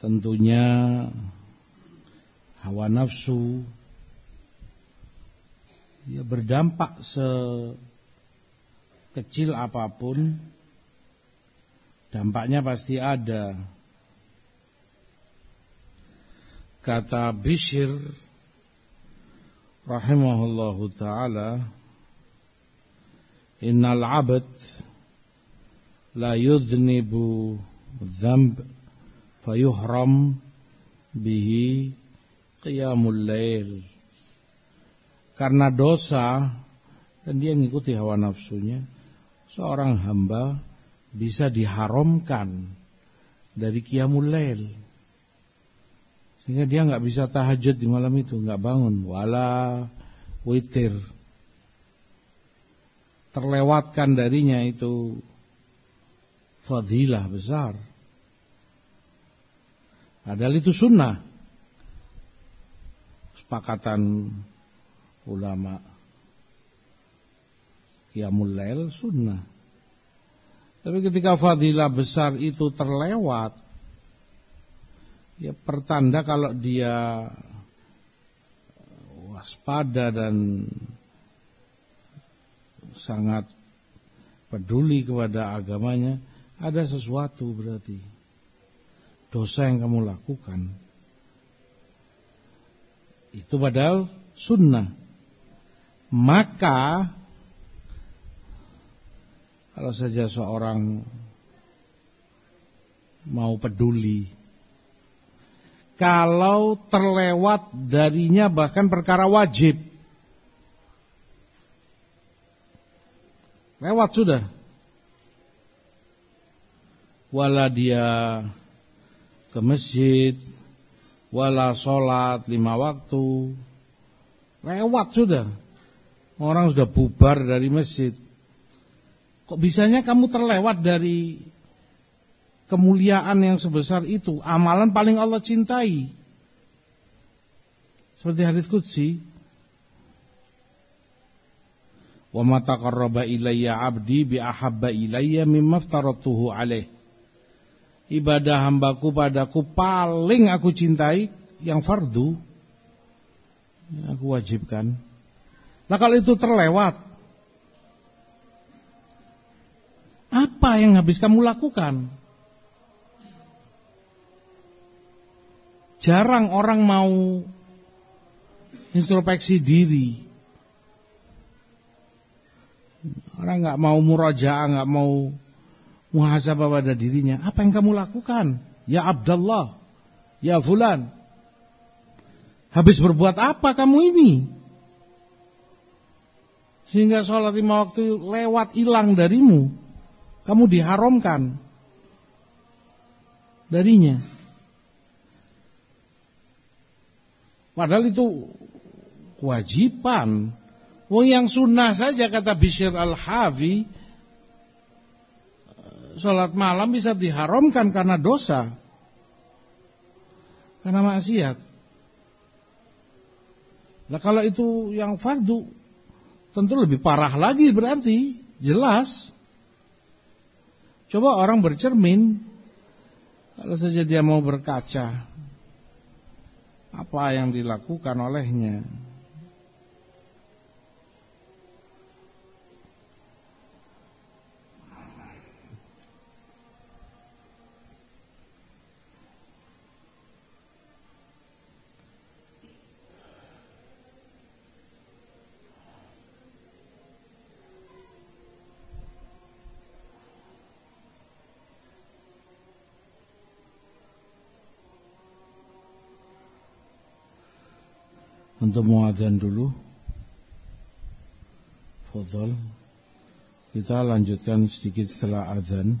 Tentunya Hawa nafsu Ya berdampak sekecil apa pun Dampaknya pasti ada. Kata Bishir rahimahullahu taala innal 'abd la yudhnibu dzamb fayuhram bihi qiyamul lail karena dosa dan dia mengikuti hawa nafsunya seorang hamba bisa diharamkan dari qiyamul lail sehingga dia nggak bisa tahajud di malam itu, nggak bangun, wala witir. Terlewatkan darinya itu fadilah besar. Padahal itu sunnah. Sepakatan ulama. Qiyamul lail sunnah. Tapi ketika fadilah besar itu terlewat, ya pertanda kalau dia waspada dan sangat peduli kepada agamanya, ada sesuatu berarti dosa yang kamu lakukan. Itu padahal sunnah. Maka kalau saja seorang mau peduli kalau terlewat darinya bahkan perkara wajib. Lewat sudah. Wala dia ke masjid, wala sholat lima waktu. Lewat sudah. Orang sudah bubar dari masjid. Kok bisanya kamu terlewat dari kemuliaan yang sebesar itu, amalan paling Allah cintai. Seperti hadis qudsi, "Wa ma taqarraba ilayya 'abdi bi ahabba ilayya mimma aftaratuhu alaih." Ibadah hambaku padaku paling aku cintai yang fardu yang aku wajibkan. Nah kalau itu terlewat, apa yang habis kamu lakukan? Jarang orang mau introspeksi diri. Orang nggak mau murajaah, nggak mau muhasabah pada dirinya. Apa yang kamu lakukan? Ya Abdullah, ya Fulan. Habis berbuat apa kamu ini? Sehingga sholat lima waktu lewat hilang darimu. Kamu diharamkan darinya. Padahal itu kewajiban. Wong yang sunnah saja kata Bishr al-Hafi. Sholat malam bisa diharamkan karena dosa. Karena maksiat. Nah kalau itu yang fardu tentu lebih parah lagi berarti, jelas. Coba orang bercermin, kalau saja dia mau berkaca, apa yang dilakukan olehnya. Untuk muadzan dulu. Fadal. Kita lanjutkan sedikit setelah azan.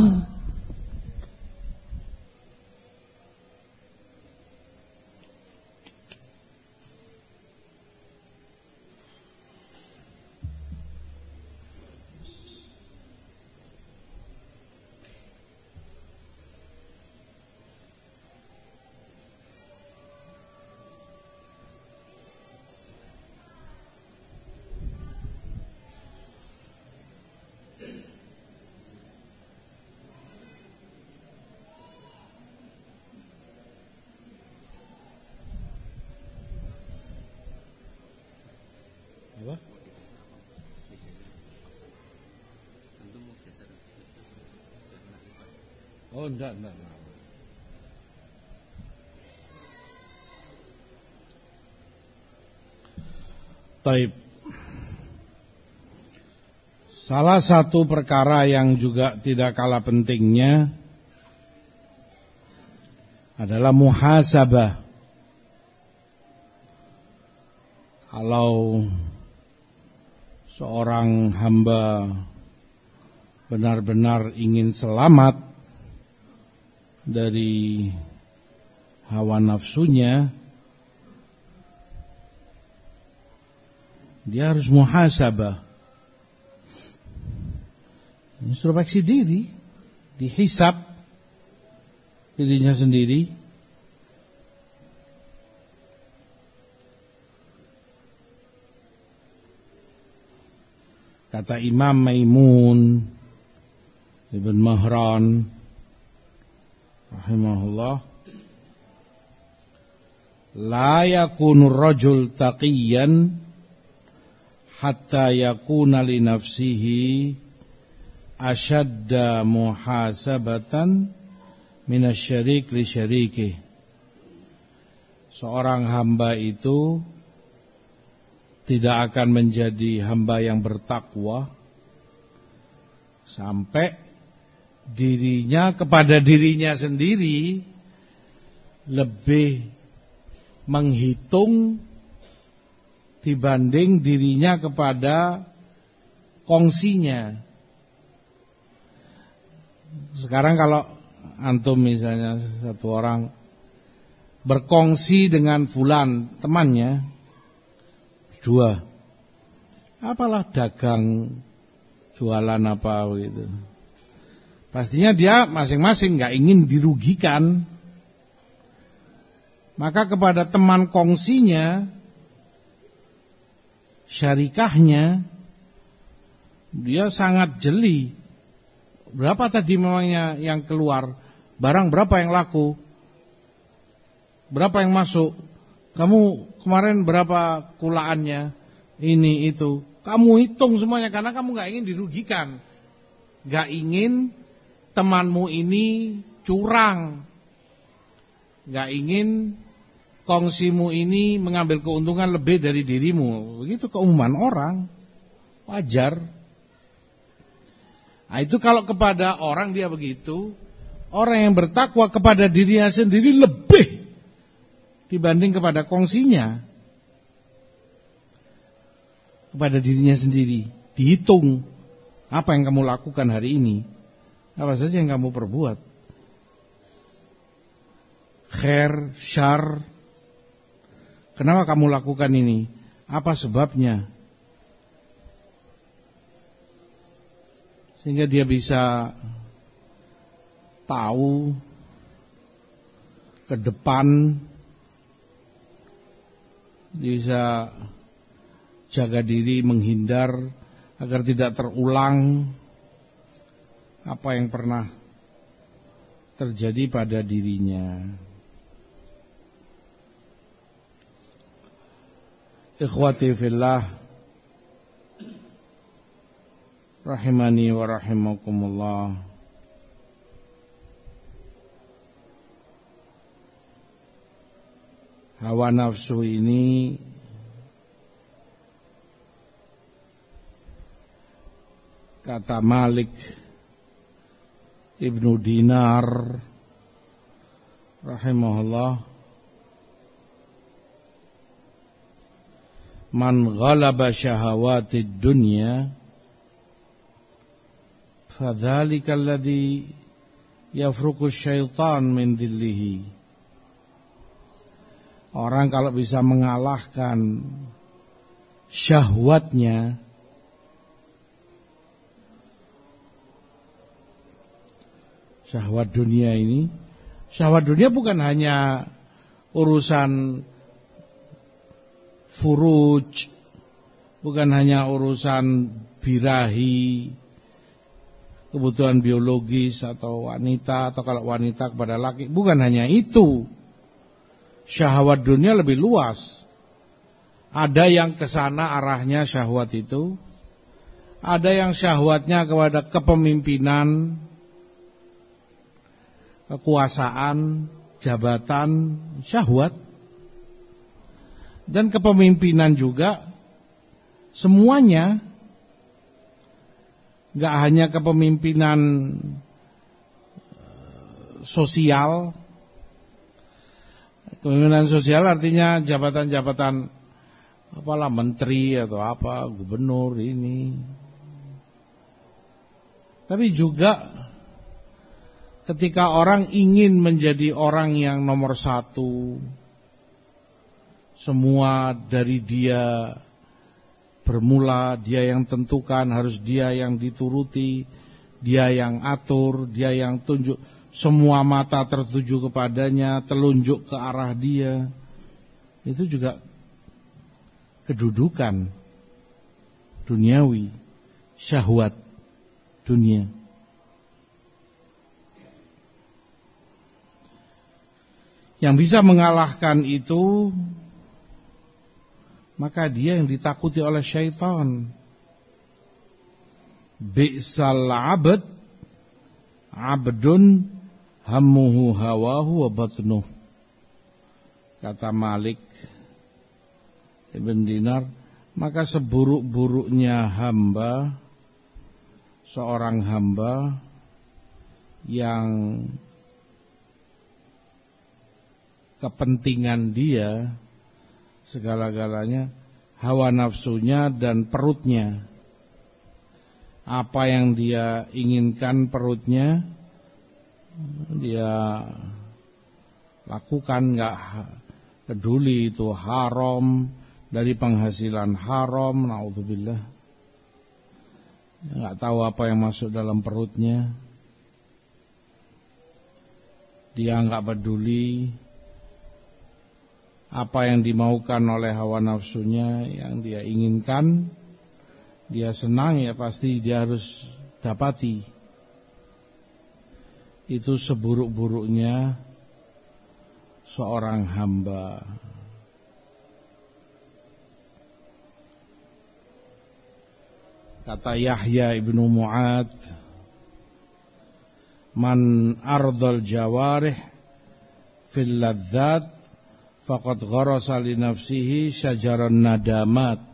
Oh, Taib. Salah satu perkara yang juga tidak kalah pentingnya adalah muhasabah. Kalau seorang hamba benar-benar ingin selamat dari hawa nafsunya, dia harus muhasabah. Introspeksi diri, dihisap dirinya sendiri. Kata Imam Maimun Ibn Mahran rahimahullah La yakunu rajul taqiyan hatta yakuna li nafsihi ashadda muhasabatan minasyarik li syariki Seorang hamba itu tidak akan menjadi hamba yang bertakwa sampai dirinya kepada dirinya sendiri lebih menghitung dibanding dirinya kepada kongsinya. Sekarang kalau antum misalnya satu orang berkongsi dengan fulan temannya, Dua, apalah dagang jualan apa gitu. Pastinya dia masing-masing nggak ingin dirugikan. Maka kepada teman kongsinya, syarikahnya, dia sangat jeli. Berapa tadi memangnya yang keluar? Barang berapa yang laku? Berapa yang masuk? Kamu kemarin berapa kulaannya? Ini itu. Kamu hitung semuanya karena kamu nggak ingin dirugikan. Nggak ingin temanmu ini curang. Nggak ingin kongsimu ini mengambil keuntungan lebih dari dirimu. Begitu keumuman orang. Wajar. Nah itu kalau kepada orang dia begitu. Orang yang bertakwa kepada dirinya sendiri lebih dibanding kepada kongsinya kepada dirinya sendiri dihitung apa yang kamu lakukan hari ini apa saja yang kamu perbuat khair syar kenapa kamu lakukan ini apa sebabnya sehingga dia bisa tahu ke depan bisa jaga diri menghindar agar tidak terulang apa yang pernah terjadi pada dirinya. Ikhwati fillah rahimani wa rahimakumullah. hawa nafsu ini kata Malik Ibnu Dinar rahimahullah man ghalaba syahawatid dunya fadzalika alladhi yafruqu syaitan min dhillihi. Orang kalau bisa mengalahkan syahwatnya syahwat dunia ini syahwat dunia bukan hanya urusan furuj bukan hanya urusan birahi kebutuhan biologis atau wanita atau kalau wanita kepada laki bukan hanya itu syahwat dunia lebih luas. Ada yang ke sana arahnya syahwat itu. Ada yang syahwatnya kepada kepemimpinan. kekuasaan, jabatan, syahwat. Dan kepemimpinan juga semuanya nggak hanya kepemimpinan eh, sosial. Kepemimpinan sosial artinya jabatan-jabatan apalah menteri atau apa, gubernur ini. Tapi juga ketika orang ingin menjadi orang yang nomor satu, semua dari dia bermula, dia yang tentukan, harus dia yang dituruti, dia yang atur, dia yang tunjuk, semua mata tertuju kepadanya, telunjuk ke arah dia. Itu juga kedudukan duniawi, syahwat dunia. Yang bisa mengalahkan itu maka dia yang ditakuti oleh syaitan. Bi'sal abad abdun hammuhu hawahu wa batnuh. Kata Malik Ibn Dinar, maka seburuk-buruknya hamba seorang hamba yang kepentingan dia segala-galanya hawa nafsunya dan perutnya. Apa yang dia inginkan perutnya dia lakukan. Nggak peduli itu haram dari penghasilan haram naudzubillah. Nggak tahu apa yang masuk dalam perutnya. Dia nggak peduli apa yang dimaukan oleh hawa nafsunya yang dia inginkan dia senang ya pasti dia harus dapati. Itu seburuk-buruknya seorang hamba. Kata Yahya ibnu Mu'ad man ardal jawarih fil ladzat faqad gharasa li nafsihi syajaran nadamat.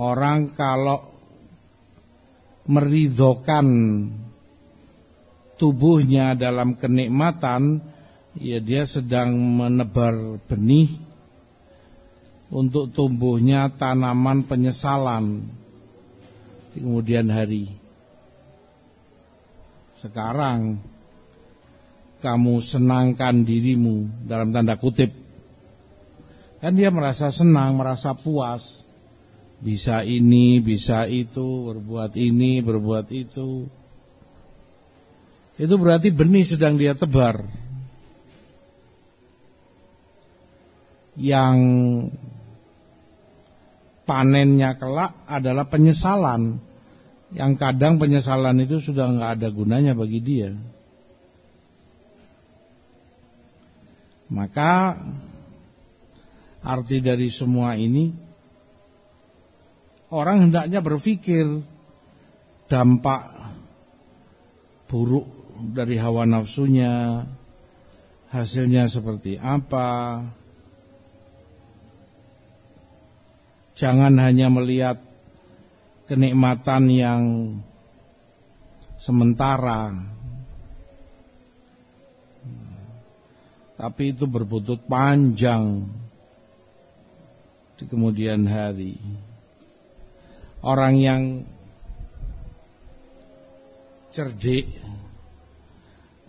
Orang kalau meridhokan tubuhnya dalam kenikmatan ya dia sedang menebar benih untuk tumbuhnya tanaman penyesalan di kemudian hari. Sekarang kamu senangkan dirimu dalam tanda kutip. Kan dia merasa senang, merasa puas. Bisa ini, bisa itu, berbuat ini, berbuat itu. Itu berarti benih sedang dia tebar. Yang panennya kelak adalah penyesalan. Yang kadang penyesalan itu sudah nggak ada gunanya bagi dia. Maka arti dari semua ini orang hendaknya berpikir dampak buruk dari hawa nafsunya hasilnya seperti apa. Jangan hanya melihat kenikmatan yang sementara tapi itu berbuntut panjang di kemudian hari. Orang yang cerdik,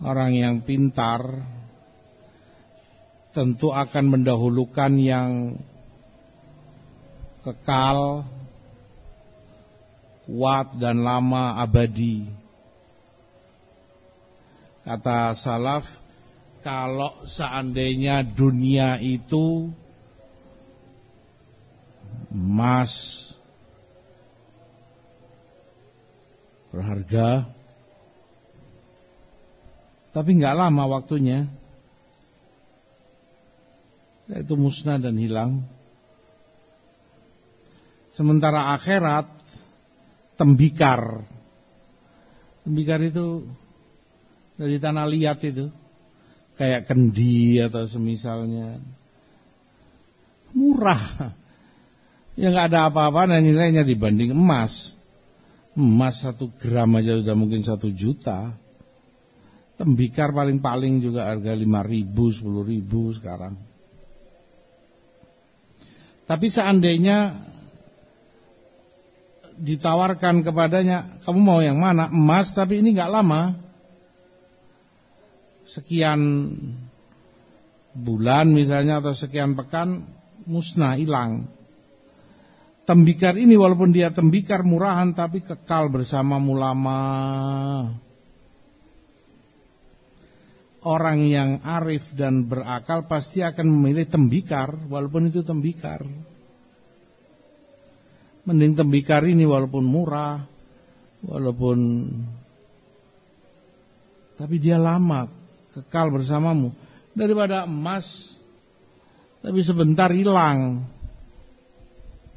orang yang pintar, tentu akan mendahulukan yang kekal, kuat dan lama abadi. Kata salaf, kalau seandainya dunia itu emas berharga tapi nggak lama waktunya itu musnah dan hilang sementara akhirat tembikar tembikar itu dari tanah liat itu. Kayak kendi atau semisalnya. Murah. Ya nggak ada apa-apa dan nilainya dibanding emas. Emas satu gram aja sudah mungkin satu juta. Tembikar paling-paling juga harga lima ribu, sepuluh ribu sekarang. Tapi seandainya ditawarkan kepadanya, kamu mau yang mana? Emas tapi ini nggak lama. Sekian bulan misalnya atau sekian pekan musnah hilang. Tembikar ini walaupun dia tembikar murahan tapi kekal bersama lama. Orang yang arif dan berakal pasti akan memilih tembikar walaupun itu tembikar. Mending tembikar ini walaupun murah, walaupun tapi dia lama, kekal bersamamu daripada emas tapi sebentar hilang.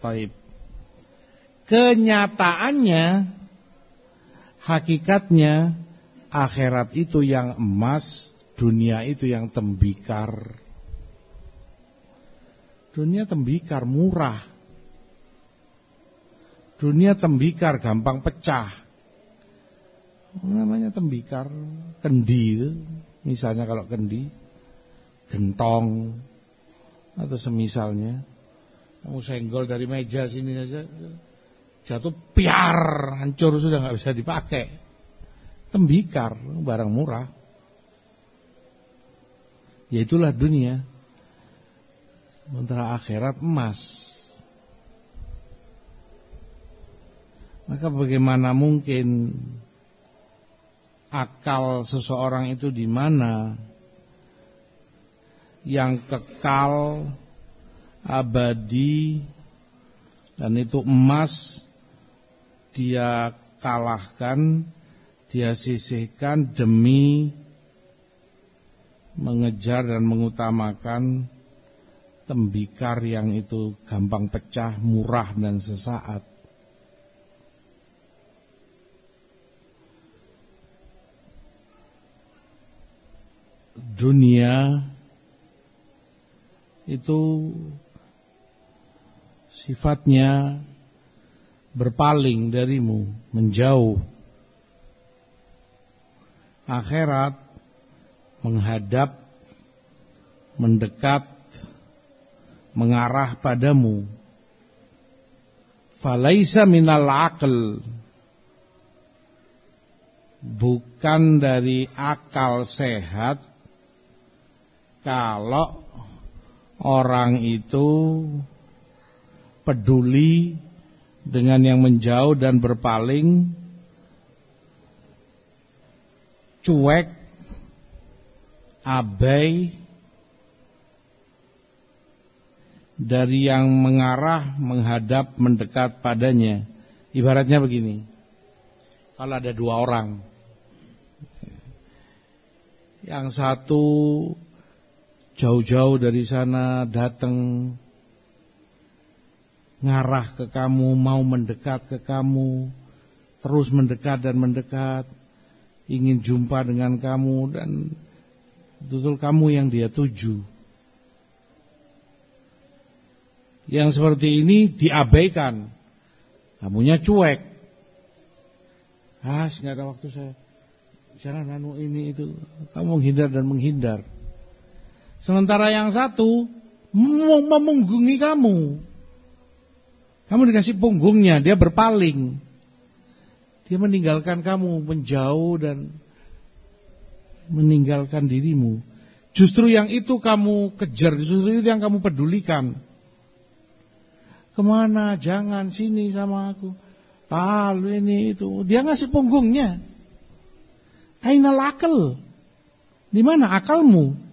Taib. Kenyataannya, hakikatnya, akhirat itu yang emas, dunia itu yang tembikar. Dunia tembikar, murah. Dunia tembikar, gampang pecah. Namanya tembikar, kendi. Misalnya kalau kendi, gentong, atau semisalnya. Kamu senggol dari meja sini saja jatuh piar hancur sudah nggak bisa dipakai. Tembikar barang murah. Ya itulah dunia. Sementara akhirat emas. Maka bagaimana mungkin akal seseorang itu di mana yang kekal abadi dan itu emas dia kalahkan, dia sisihkan demi mengejar dan mengutamakan tembikar yang itu gampang pecah, murah dan sesaat. Dunia itu sifatnya berpaling darimu, menjauh. Akhirat menghadap, mendekat, mengarah padamu. Falaisa minal akal bukan dari akal sehat kalau orang itu peduli dengan yang menjauh dan berpaling cuek abai dari yang mengarah menghadap mendekat padanya. Ibaratnya begini kalau ada dua orang yang satu jauh-jauh dari sana datang ngarah ke kamu, mau mendekat ke kamu, terus mendekat dan mendekat, ingin jumpa dengan kamu dan betul kamu yang dia tuju. Yang seperti ini diabaikan, kamunya cuek. Ah, nggak ada waktu saya. Jangan anu ini itu, kamu menghindar dan menghindar. Sementara yang satu memunggungi kamu, kamu dikasih punggungnya, dia berpaling. Dia meninggalkan kamu, menjauh dan meninggalkan dirimu. Justru yang itu kamu kejar, justru itu yang kamu pedulikan. Ke mana? Jangan sini sama aku. Lalu ini itu. Dia ngasih punggungnya. Aina akal. Di mana akalmu?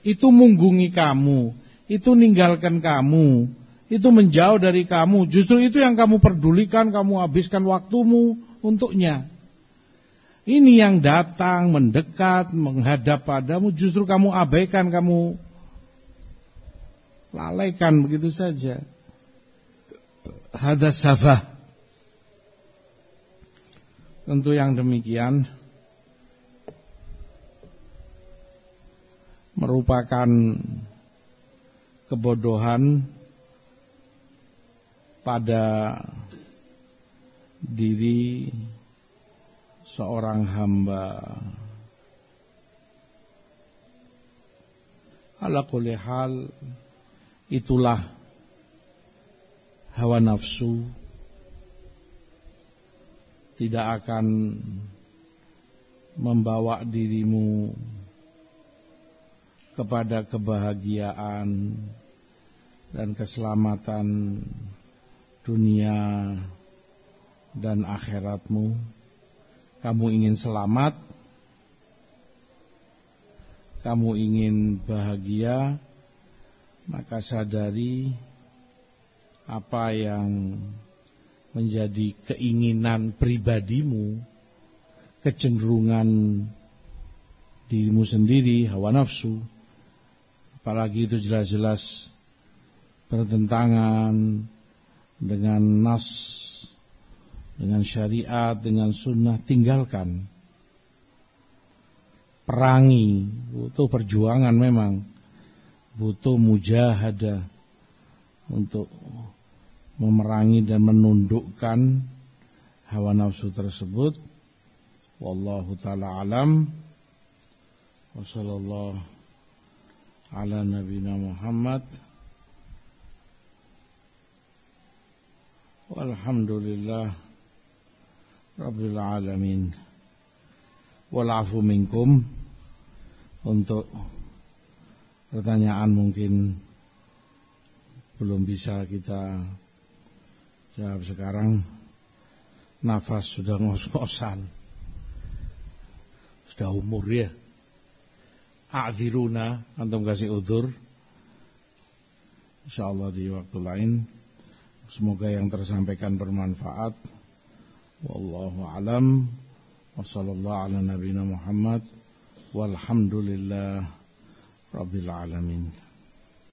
Itu munggungi kamu. Itu ninggalkan kamu itu menjauh dari kamu. Justru itu yang kamu pedulikan, kamu habiskan waktumu untuknya. Ini yang datang, mendekat, menghadap padamu, justru kamu abaikan, kamu lalaikan begitu saja. Hadas safah. Tentu yang demikian merupakan kebodohan pada diri seorang hamba. Ala kulli hal itulah hawa nafsu tidak akan membawa dirimu kepada kebahagiaan dan keselamatan dunia dan akhiratmu. Kamu ingin selamat, kamu ingin bahagia, maka sadari apa yang menjadi keinginan pribadimu, kecenderungan dirimu sendiri, hawa nafsu, apalagi itu jelas-jelas bertentangan dengan nas, dengan syariat, dengan sunnah, tinggalkan. Perangi, butuh perjuangan memang, butuh mujahadah untuk memerangi dan menundukkan hawa nafsu tersebut. Wallahu taala alam. Wassallallahu ala nabina Muhammad. Walhamdulillah Rabbil Alamin. Walafu minkum. Untuk pertanyaan mungkin Belum bisa kita jawab sekarang. Nafas sudah ngos-ngosan. Sudah umur ya a'dziruna antum kasih udzur. Insyaallah di waktu lain. Semoga yang tersampaikan bermanfaat. Wallahu alam. Wa sallallahu ala nabiyina Muhammad. Walhamdulillah. Rabbil alamin